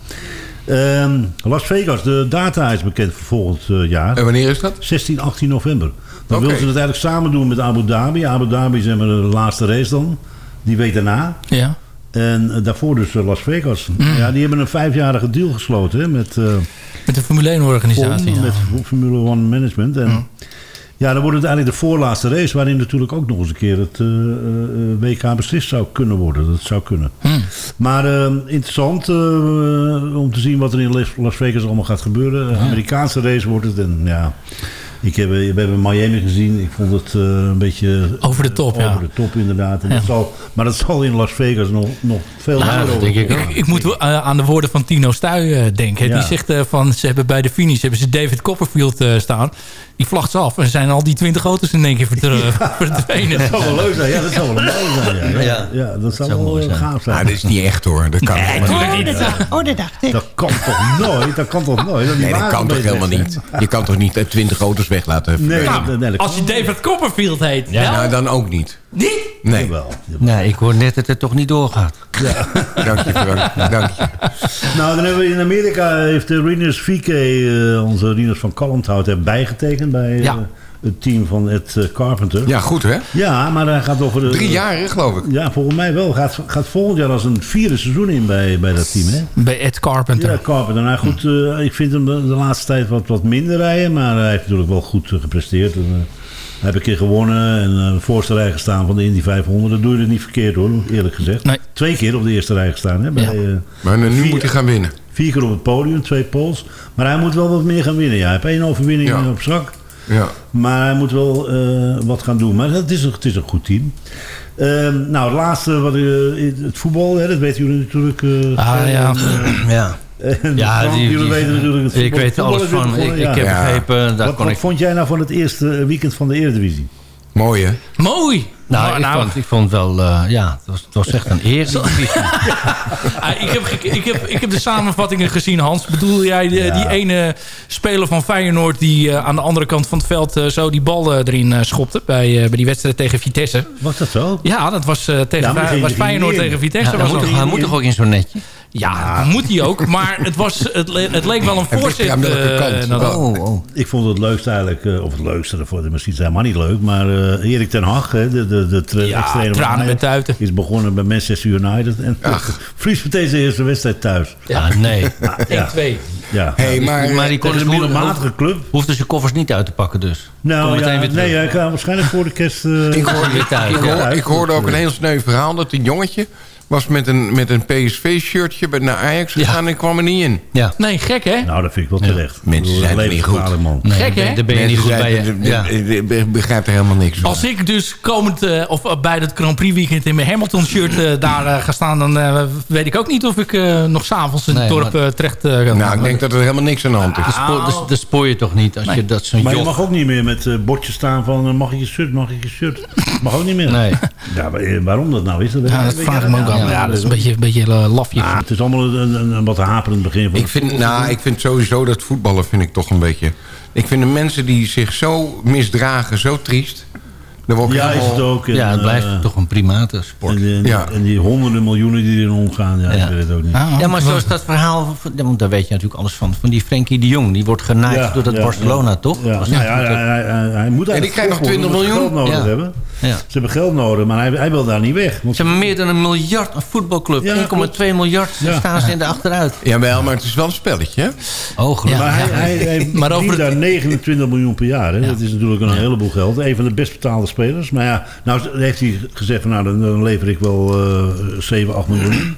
Ehm, Las Vegas, de data is bekend voor volgend jaar. En wanneer is dat? 16, 18 november. Dan willen ze het eigenlijk samen doen met Abu Dhabi. Abu Dhabi is de laatste race dan. Die week daarna. Ja. En daarvoor dus Las Vegas. Ja, die hebben een vijfjarige deal gesloten hè, met, eh Met de Formule 1 organisatie. Ja. met Formule 1 Management. En, ja, dan wordt het eigenlijk de voorlaatste race... waarin natuurlijk ook nog eens een keer het eh, eh, WK beslist zou kunnen worden. Dat zou kunnen. Maar eh, interessant eh, om te zien wat er in Las- Vegas allemaal gaat gebeuren. Amerikaanse race wordt het. En ja, ik heb, we hebben Miami gezien. Ik vond het eh, een beetje... Over de top, over ja. de top inderdaad. En Ja. dat zal, maar dat zal in Las Vegas nog, nog veel Nou, over denk ik, moet eh, aan de woorden van Tino Stuy eh, denken. Ja. Die zegt eh, van, ze hebben bij de finish hebben ze David Copperfield eh, staan. Die vlagt ze af en zijn al die 20 auto's in één keer verdwenen. Dat zou wel leuk zijn. Ja, dat zou wel mooi zijn. Ja, ja. Ja. ja dat zou, Zou wel mooi eh, zijn. gaaf zijn. Nou, dat is niet echt hoor. Dat kan niet. Oh, dat dacht ik. Dat kan toch nooit? Dat kan toch nooit? Dat die Nee, dat kan toch helemaal zijn? niet. Je kan toch niet eh, 20 auto's weg laten? Nee, Nou, als je David Copperfield heet. Ja, Ja, nou, dan ook niet. Niet? Nee, wel. Nee, ik hoor net dat het toch niet doorgaat. dank je Frank. Dank je. Nou, dan hebben we in Amerika heeft de Rinus VK, eh, onze Rinus van Kalmthout, er bijgetekend bij eh, Ja. het team van Ed eh, Carpenter. Ja, goed hè? Ja, maar hij gaat over de... Drie jaar hè, geloof ik. Ja, volgens mij wel. Gaat, gaat volgend jaar als een vierde seizoen in bij, bij dat team, hè? Bij Ed Carpenter. Ja, Carpenter. Nou goed, ik vind hem de, de laatste tijd wat, wat minder rijden. Maar hij heeft natuurlijk wel goed gepresteerd. En, heeft een keer gewonnen en eh, voorste rij gestaan van de Indy 500. Dat doe je het niet verkeerd hoor, eerlijk gezegd. Nee. Twee keer op de eerste rij gestaan. Hè, bij, Ja. eh, Maar nu Vier- moet hij gaan winnen. vier keer op het podium, twee poles. Maar hij moet wel wat meer gaan winnen. Ja. Hij heeft één overwinning Ja. op zak. Ja. Maar hij moet wel eh, wat gaan doen. Maar het is, een- het is een goed team. Ehm, nou, het laatste, wat, eh, het voetbal, hè, dat weten jullie natuurlijk. eh, Ah, ja. en, Ja. Eh, en Ja, die- jullie die- weten natuurlijk het ik weet er alles van. Ik, heb begrepen, daar Wat, kon wat ik... vond jij nou van het eerste weekend van de Eredivisie? Mooi hè? Mooi. Nou, Maar ik, vond, ik vond wel... eh, ja, het was, het was echt een eer. Ah, ik, heb, ik, heb, ik heb de samenvattingen gezien, Hans. Bedoel jij de- Ja. die ene speler van Feyenoord... die eh, aan de andere kant van het veld eh, zo die bal eh, erin eh, schopte... Bij, eh, bij die wedstrijd tegen Vitesse? Was dat zo? Ja, dat was, eh, tegen, Ja, was Feyenoord tegen Vitesse. Ja, was hij, moet dat- toch, hij moet toch ook in zo'n netje? Ja, dat moet hij ook. Maar het, was, het, le- het leek wel een voorzet. aan welke eh, kant. dat- Oh, oh. Ik vond het leukste eigenlijk, eh, of het leukste, dat vond ik misschien helemaal niet leuk, maar eh Erik ten Hag, hè, de, de, de tra- Ja, tranen met tuiten. is begonnen bij Manchester United en verliest meteen zijn eerste wedstrijd thuis. Ja, nee. 1-2. Ja. Hey, maar, maar die kon dus een middelmatige club. hoefde zijn koffers niet uit te pakken dus. Kom Nou meteen ja, weer terug. nee, hij gaat waarschijnlijk voor de kerst... eh, ik, hoorde, ik, ja. ik ook een heel sneu verhaal dat een jongetje was met een, met een PSV-shirtje naar Ajax gegaan en kwam er niet in. Ja. Nee, gek hè? Nou, dat vind ik wel terecht. Mensen zijn er niet goed. Man. Gek hè? Daar ben je niet goed bij je. Ja. Ik begrijp er helemaal niks van. Als ik dus komend, eh, of eh, bij het Grand Prix weekend in mijn Hamilton shirt eh, daar eh, ga staan... dan eh, weet ik ook niet of ik eh, nog s'avonds in het dorp eh, terecht uh, ga. Nou, ik denk dat er helemaal niks aan de hand is. Dat spoor, dat, dat spoor je toch niet als je dat zo'n Maar je joch... mag ook niet meer met eh, bordjes staan van eh, mag ik je shirt, mag ik je shirt. Mag ook niet meer. Nee. Ja, maar, eh, waarom dat nou is? Dat, Ja, dat vraag ik me ook af. Ja, dat is een beetje, een beetje lafje. Ah, het is allemaal een, een, een wat haperend begin. Van Ik vind, nou, ik vind sowieso dat voetballen vind ik toch een beetje... Ik vind de mensen die zich zo misdragen zo triest. Ja, is het ook. En, Ja, het blijft toch een primatensport. En die, Ja. en die honderden miljoenen die erin omgaan, ja, Ja. ik weet het ook niet. Ah, Ja, maar zoals dat verhaal, want daar weet je natuurlijk alles van. Van die Frenkie de Jong, die wordt genaaid Ja, door dat ja, Barcelona, ja. toch? Ja, dat hij, hij, hij, moet En die krijgt nog 20 omdat ze miljoen? geld nodig Ja. hebben. Ja. Ze hebben geld nodig, maar hij, hij wil daar niet weg. Ze hebben meer dan een miljard, een voetbalclub. Ja, 1,2 miljard Ja. staan ze in de achteruit. Jawel, maar het is wel een spelletje. Oh, gelukkig. maar hij, hij, hij Maar over verdient het- daar 29 miljoen per jaar. Hè. Dat is natuurlijk een heleboel geld. Een van de best betaalde spelers. Maar ja, nou heeft hij gezegd van nou, dan, dan lever ik wel eh 7, 8 miljoen.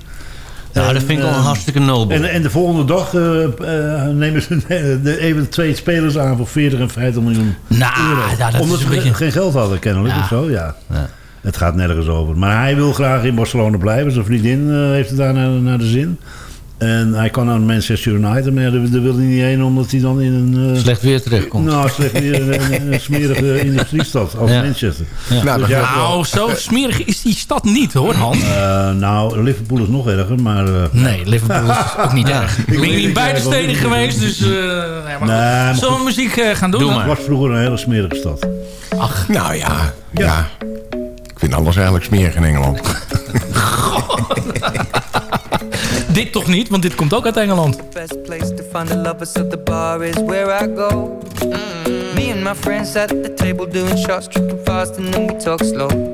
Nou, dat vind ik wel eh, hartstikke nobel. En, en de volgende dag eh, eh, nemen ze de, even twee spelers aan voor 40 en 50 miljoen Nou, euro. ja, dat Omdat is ze beetje- geen geld hadden kennelijk Ja. of zo, ja. Ja. Het gaat nergens over. Maar hij wil graag in Barcelona blijven. Zijn vriendin eh, heeft het daar naar, naar de zin. En hij kan naar Manchester United, maar ja, daar, wil hij niet heen omdat hij dan in een... eh, Slecht weer terechtkomt. nou, slecht weer in een, smerige industriestad als Ja. Manchester. Ja. Nou, Dus ja, Nou, zo smerig is die stad niet hoor, Hans. eh, nou, Liverpool is nog erger, maar... eh, Nee, Liverpool is ook niet erg. Ik ben in beide ja, steden geweest, dus... eh, nee, maar. Nee, Zullen we muziek eh, gaan doen? Doe maar. Het was vroeger een hele smerige stad. Nou ja, ja. Ik vind alles eigenlijk smerig in Engeland. Dit toch niet, want dit komt ook uit Engeland. go. Me and my friends at the table doing shots, tripping fast, and then we talk slow.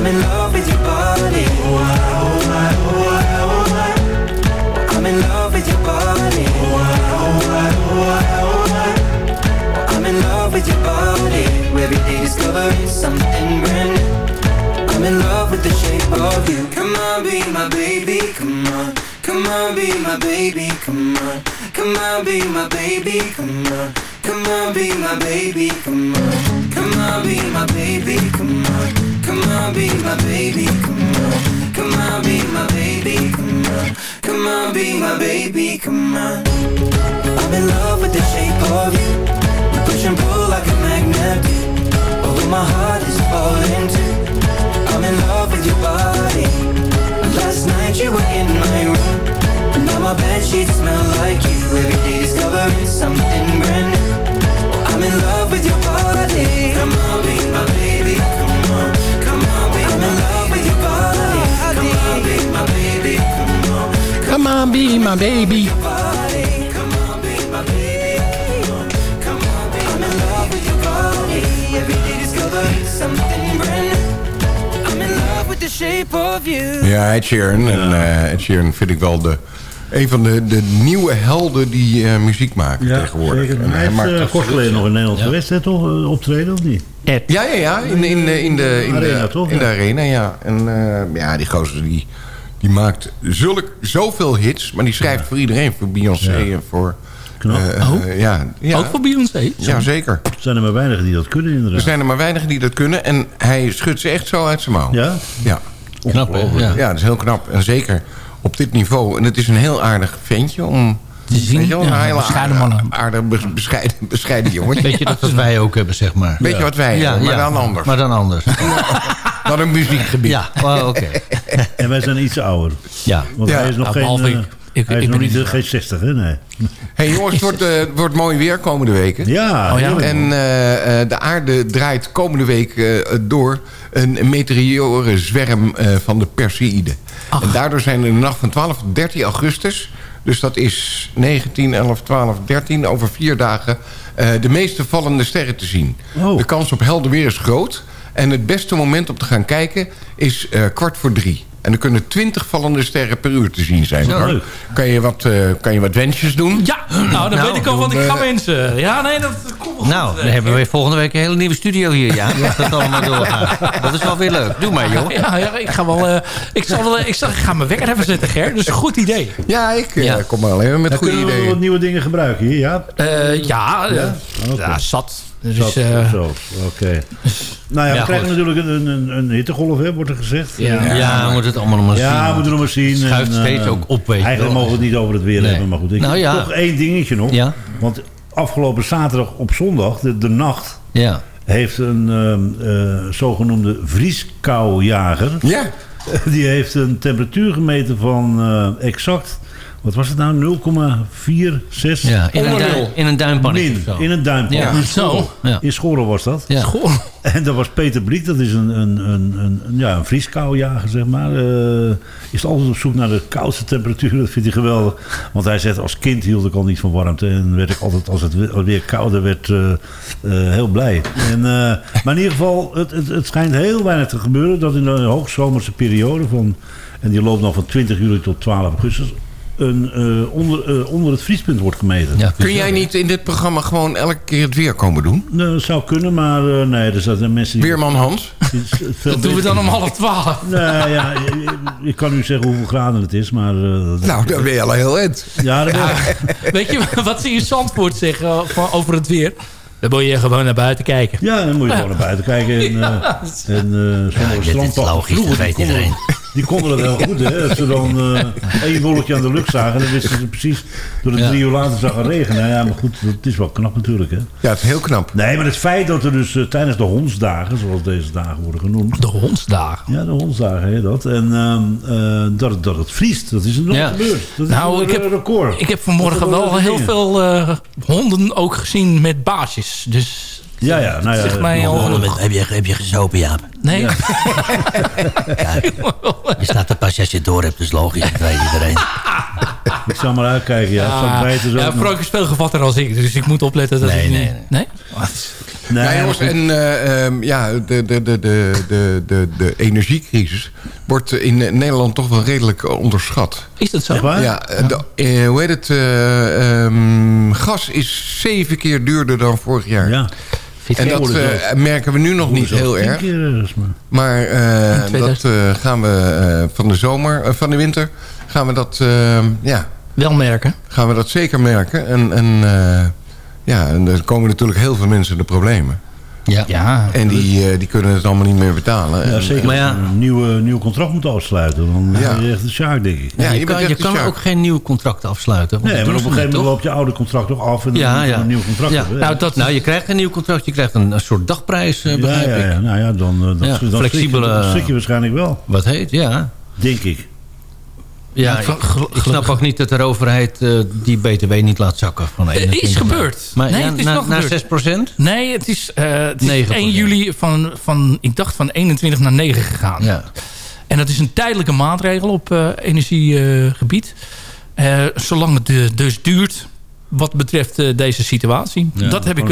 I'm in love with your body. Oh, I, oh, I, oh, I, oh, I. I'm in love with your body. Oh, I, oh, I, oh, I, oh, I. I'm in love with your body. Every day discovering something brand new. I'm in love with the shape of you. Come on, be my baby, come on. Come on, be my baby, come on. Come on, be my baby, come on. Come on, be my baby, come on. Come on, be my baby, come on. Come on, be my baby, come on. Come on, be my baby, come on. Come on, be my baby, come on. I'm in love with the shape of you. We push and pull like a magnet do. Although my heart is falling too. I'm in love with your body. Last night you were in my room. And now my bed sheets smell like you. Every day discovering something brand new. I'm in love with your body. Come on, be my baby. Come on, be my baby. Come on, Come on, be my baby. body. Come on, be my baby. Come on, come on, be I'm in love with your body. Every day discovering something brand new. I'm in love with the shape of you. Ja, Ed Sheeran. En eh, Ed Sheeran vind ik wel de, een van de, de nieuwe helden die eh, muziek maken tegenwoordig. Zeker. En Hij heeft maakt eh, kort geleden nog in Nederland Ja. geweest, hè, toch? eh, Optreden of niet? Ja, ja, ja. In, in, de- in, de, in, Arena, de, toch? in de arena, ja. En eh, ja, die gozer die, die maakt zulk, zoveel hits. Maar die schrijft voor iedereen. Voor Beyoncé Ja. en voor... Knap. eh, Oh. ja, ja. Ook voor Beyoncé? Ja, zeker. Er zijn er maar weinigen die dat kunnen inderdaad. Er zijn er maar weinigen die dat kunnen. En hij schudt ze echt zo uit zijn mouw. Ja? Ja. Knap, hè? Ja. Ja, dat is heel knap. En zeker op dit niveau. En het is een heel aardig ventje om... Te zien. Je een Ja, hele bescheiden aardig, man. aardig bes- bescheiden, bescheiden jongen. Weet je dat wat wij ook hebben, zeg maar. Weet je wat wij hebben, maar dan anders. Maar dan anders. Dan een muziekgebied. Ja, oh, oké. En wij zijn iets ouder. Ja. Want Ja. hij is nog Nou, geen, behalve eh, ik. Hij is ik nog ben niet, niet eh, geen 60, hè? Nee. hey, jongens, het wordt, eh, het wordt mooi weer komende weken. Ja, Oh, ja. En eh, eh, de aarde draait komende week eh, door een meteorenzwerm eh van de Perseïde. En daardoor zijn er in de nacht van 12 tot 13 augustus... dus dat is 19, 11, 12, 13, over vier dagen... eh, de meeste vallende sterren te zien. Oh. De kans op helder weer is groot. En het beste moment om te gaan kijken is eh, kwart voor drie. En er kunnen 20 vallende sterren per uur te zien zijn. Zo leuk. Kan je wat, eh, kan je wat wensjes doen? Ja, nou, dan Nou, weet ik al wat ik ga wensen. Ja, nee, dat komt wel Nou, goed. dan hebben we volgende week een hele nieuwe studio hier, ja. Als dat allemaal doorgaat. Dat is wel weer leuk. Doe maar, joh. Ja, ja, ik ga wel... eh, ik, zal wel ik, zal, ik ga mijn wekker even zetten, Ger. Dus een goed idee. Ja, ik eh, Ja. kom maar alleen met Dan goede kunnen we ideeën. wat nieuwe dingen gebruiken hier, ja? Eh, ja, eh, Ja? Oké. ja, zat. Dus, Zo, zo, oké. Nou ja, we krijgen goed. natuurlijk een, een, een hittegolf, hè, wordt er gezegd. Ja. Ja, we moeten het allemaal nog maar zien. Ja, we moeten nog maar zien. Het schuift En, eh, steeds ook op, weet Eigenlijk wel. mogen we het niet over het weer Nee. hebben, maar goed. Ik Nou ja. Toch één dingetje nog. Ja. Want afgelopen zaterdag op zondag, de, de nacht... Ja. heeft een ehm, eh, zogenoemde vrieskoujager... Ja, die heeft een temperatuur gemeten van eh, exact... wat was het nou? 0,46 ja. In, in een duimpannetje min in een duimpje. Ja. In. Ja. Schoorl was dat. Ja. En dat was Peter Briek, dat is een, een, een, een, ja, een vrieskoujager, zeg maar. Eh, is altijd op zoek naar de koudste temperatuur. Dat vindt hij geweldig. Want hij zegt, als kind hield ik al niet van warmte. En werd ik altijd, als het we- weer kouder werd, eh, eh, heel blij. En, maar in ieder geval, het, het, het schijnt heel weinig te gebeuren. Dat in de hoogzomerse periode van... En die loopt nog van 20 juli tot 12 augustus. Een, eh, onder, eh, onder het vriespunt wordt gemeten. Ja, kun jij niet in dit programma gewoon elke keer het weer komen doen? Nou, dat zou kunnen, maar eh, nee, er zijn mensen die... Weerman Hans? die Dat doen we dan om half twaalf. Nee, ja, ik- ik kan u zeggen hoeveel graden het is, maar... eh, Nou, dan ben je al heel eind. ja, dat Weet je wat ze in Zandvoort zeggen van, over het weer? Dan moet je gewoon naar buiten kijken. ja, dan moet je gewoon naar buiten kijken. En, eh, Ja. en eh dit is logisch, dat weet iedereen. Die konden dat heel goed, hè. Als ze dan eh één wolkje aan de lucht zagen, dan wisten ze precies... dat het Ja. drie uur later zou gaan regenen. Ja, maar goed, dat is wel knap natuurlijk, hè. Ja, het is heel knap. Nee, maar het feit dat er dus eh, tijdens de hondsdagen, zoals deze dagen worden genoemd... De hondsdagen. Ja, de hondsdagen heet dat. En ehm, eh, dat, het, dat het vriest, dat is er nooit Ja. gebeurd. Dat is Nou, een ik heb, record. ik heb vanmorgen wel een heel veel eh, honden ook gezien met baasjes. Dus Ja, ja, nou ja. zeg mij al... Heb je, heb je gezopen, Jaap? Nee, Je staat er pas als je het door hebt, dus logisch. Dat weet iedereen. Ik zal maar uitkijken, ja. ja, Ja, beter zo. ja, Frank is veel gevatter als ik. Dus ik moet opletten dat Nee, ik niet... nee, nee. nee, ja, jongens, en eh, ehm, ja, de, de, de, de, de, de, de energiecrisis wordt in Nederland toch wel redelijk eh, onderschat. Is dat zo? Waar? Ja, eh, de, hoe heet het? ehm, gas is zeven keer duurder dan vorig jaar. Ja. En dat eh, merken we nu nog niet heel erg. eh, maar- eh, In 2000. dat gaan we van de zomer, van de winter, gaan we dat, ja, Wel merken. gaan we dat zeker merken. En, en, ja, en er komen natuurlijk heel veel mensen de problemen. Ja. ja. En die, eh, die kunnen het allemaal niet meer betalen. Ja, En- zeker Maar ja- als je een nieuwe, nieuw contract moet afsluiten. Dan Ja. ben je echt een sjaak, denk ik. Ja, je, je kan, je kan ook geen nieuw contract afsluiten. Nee, maar op een gegeven moment loopt je oude contract toch af en dan Ja, moet je ja. een nieuw contract Ja. Nou, dat, Nou, je krijgt een nieuw contract. Je krijgt een, een soort dagprijs, eh, ja, begrijp ja, ik. ja, nou ja, dan, eh, dat, Ja, dan flexibele- schrik je, dan schrik je waarschijnlijk wel, Wat heet, ja. denk ik. Ja, ik, snap ook niet dat de overheid eh, die BTW niet laat zakken. Van 21 is gebeurd. Maar Nee, ja, het is na, nog naar gebeurd. 6 procent? Nee, het is, eh, het is 9%. 1 juli van, van, ik dacht van 21 naar 9 gegaan. Ja. En dat is een tijdelijke maatregel op eh, energiegebied. Zolang het dus duurt wat betreft deze situatie. Ja, dat heb ik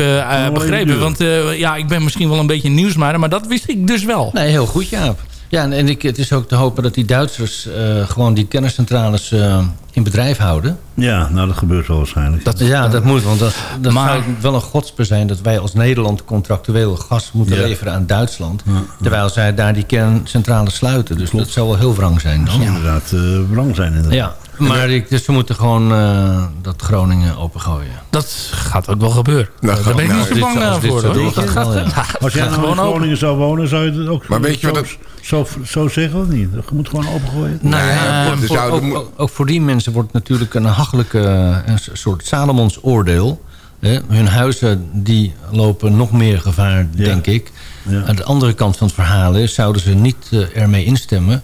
begrepen. Want ja, ik ben misschien wel een beetje nieuwsmaker, maar dat wist ik dus wel. Nee, heel goed, Jaap. Ja, en, en ik, het is ook te hopen dat die Duitsers eh, gewoon die kerncentrales eh, in bedrijf houden. Ja, nou dat gebeurt wel waarschijnlijk. Dat, Ja, dat moet, want dat, dat Maar- zou wel een godsbe zijn... dat wij als Nederland contractueel gas moeten Ja. leveren aan Duitsland... terwijl zij daar die kerncentrales sluiten. Dus dat zou wel heel wrang zijn dat dan. zou inderdaad eh belang zijn. Inderdaad. Ja, maar ik, dus we moeten gewoon eh, dat Groningen opengooien. dat gaat ook wel gebeuren. Nou, Daar ben ik nou, niet zo dit- bang als eh, dit voor. hoor. Dat gaat, wel, ja. Als jij gaat nou in gewoon open. Groningen zou wonen, zou je het ook Maar weet je zo, wat zo, zo zeggen of niet? Je moet gewoon opengooien. Nou Nee, ja, goed, voor- zouden ook, mo- ook- ook voor die mensen wordt natuurlijk een hachelijke een soort Salomons oordeel. Hè? Hun huizen die lopen nog meer gevaar, Ja. denk ik. Ja. Aan de andere kant van het verhaal is, zouden ze niet eh, ermee instemmen...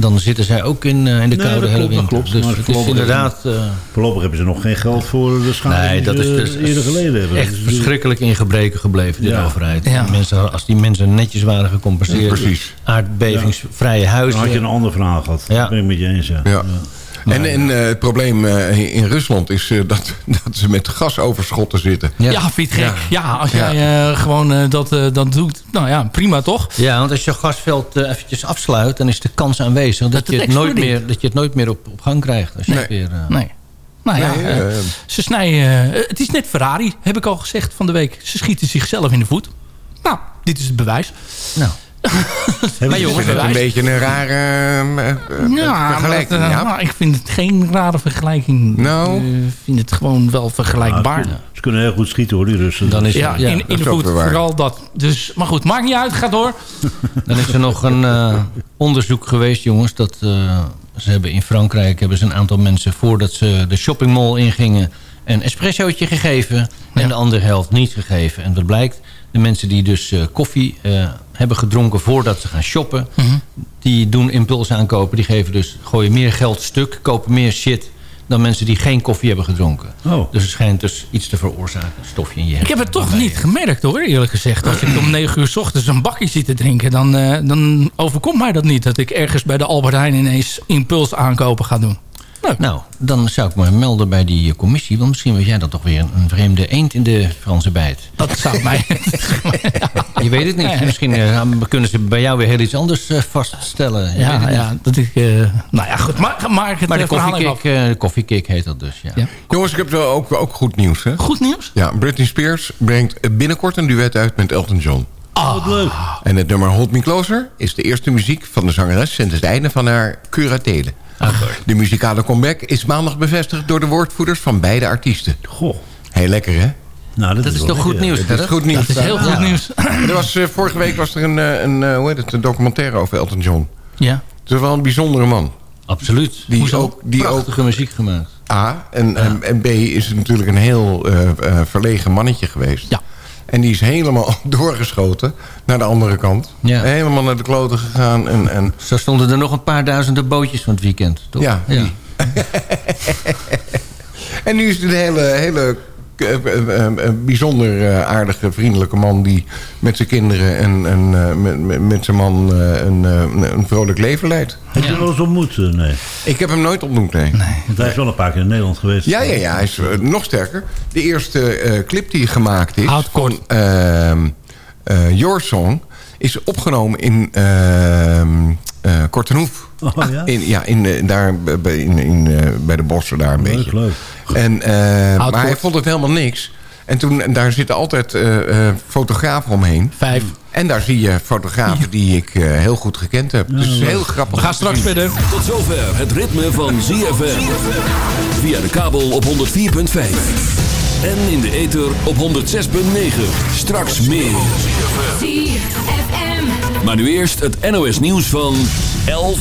dan zitten zij ook in, eh, in de Nee, koude hele winter. klopt. Dus Maar het is voorlopig inderdaad... eh, Voorlopig hebben ze nog geen geld voor de schade nee, die dat is ze dus eerder geleden hebben. echt Dus- verschrikkelijk in gebreken gebleven, de Ja. overheid. Ja. Mensen, als die mensen netjes waren gecompenseerd... Ja, precies. aardbevingsvrije Dan huizen... had je een ander verhaal gehad. Ja. Dat ben ik met je eens, ja. Ja. En, en eh, het probleem eh, in Rusland is eh, dat, dat ze met gasoverschotten zitten. Ja, vind je het gek? Ja, als jij eh, gewoon eh, dat, eh, dat doet, nou ja, prima toch? Ja, want als je gasveld eventjes afsluit... dan is de kans aanwezig dat, Dat je, het nooit meer, dat je het nooit meer op, op gang krijgt. Als je Nee. weer, eh, Nee. Nou ja, Nee, ze snijden... het is net Ferrari, heb ik al gezegd van de week. Ze schieten zichzelf in de voet. Nou, dit is het bewijs. Nou, Maar jongens, Ik vind het een beetje een rare eh, eh, Ja, vergelijking. maar, eh, ja. nou, ik vind het geen rare vergelijking. Nou. Ik eh, vind het gewoon wel vergelijkbaar. Ja, ze kunnen heel goed schieten hoor, die Russen. Dan is ja, ja, in, dat in de voet, vooral dat. Dus, maar goed, maakt niet uit, ga door. dan is er nog een eh, onderzoek geweest, jongens. Dat, eh, ze hebben in Frankrijk hebben ze een aantal mensen... voordat ze de shoppingmall ingingen... een espressootje gegeven... en de andere helft niet gegeven. En wat blijkt, de mensen die dus eh, koffie eh, hebben gedronken... voordat ze gaan shoppen... die doen impuls aankopen. Die geven dus, gooien meer geld stuk, kopen meer shit... dan mensen die geen koffie hebben gedronken. Oh. Dus het schijnt dus iets te veroorzaken. Een stofje in je Ik heb het toch niet gemerkt hoor, eerlijk gezegd. Als ik om 9 uur s ochtends een bakje zit te drinken... Dan, eh, dan overkomt mij dat niet. Dat ik ergens bij de Albert Heijn ineens impuls aankopen ga doen. Nou, dan zou ik me melden bij die eh, commissie. Want misschien was jij dan toch weer een, vreemde eend in de Franse bijt. Dat zou mij... Je weet het niet. Misschien eh, kunnen ze bij jou weer heel iets anders eh, vaststellen. Je ja, ja, dat ik... eh, nou ja, goed. Maar, maar het Maar de koffiekick, de koffiekick heet dat dus, ja. Ja. Jongens, ik heb wel ook, ook goed nieuws. Hè? Goed nieuws? Ja, Britney Spears brengt binnenkort een duet uit met Elton John. Ah, wat leuk. En het nummer Hold Me Closer is de eerste muziek van de zangeres... sinds het einde van haar curatele. De muzikale comeback is maandag bevestigd door de woordvoerders van beide artiesten. Goh. Heel lekker, hè? Nou, dat, Dat is toch goed nieuws, Dat is goed nieuws. Dat is heel goed Ja. nieuws. Er was, eh, vorige week was er een, eh, een, eh, hoe heet het, een documentaire over Elton John. Ja. Het is wel een bijzondere man. Absoluut. Die Hoezo? ook- die Prachtige muziek gemaakt. A. En, B is natuurlijk een heel eh, eh, verlegen mannetje geweest. Ja. En die is helemaal doorgeschoten naar de andere kant. Ja. Helemaal naar de kloten gegaan. En, en, Zo stonden er nog een paar duizenden bootjes van het weekend, toch? Ja, die. en nu is het een hele, hele eh, eh, eh, bijzonder aardige, vriendelijke man... die met zijn kinderen en, en eh, met, met, met zijn man eh, een, een vrolijk leven leidt. Heb je hem wel eens ontmoet? Nee. Ik heb hem nooit ontmoet, nee. Want hij is wel een paar keer in Nederland geweest. Ja, ja, ja, hij is nog sterker. De eerste eh, clip die gemaakt is van ehm, eh, Your Song... is opgenomen in ehm eh Kortenhoef. Oh, ja? In, ja, in, daar in, in, eh, bij de bossen daar een Leuk, beetje. leuk. En, eh, maar hij vond het helemaal niks. En toen, en daar zitten altijd eh, eh, fotografen omheen. Vijf. En daar zie je fotografen die ik eh, heel goed gekend heb. Dus het is heel grappig. We gaan straks verder. Tot zover het ritme van ZFM. Via de kabel op 104.5. En in de ether op 106.9. Straks meer. Maar nu eerst het NOS nieuws van 11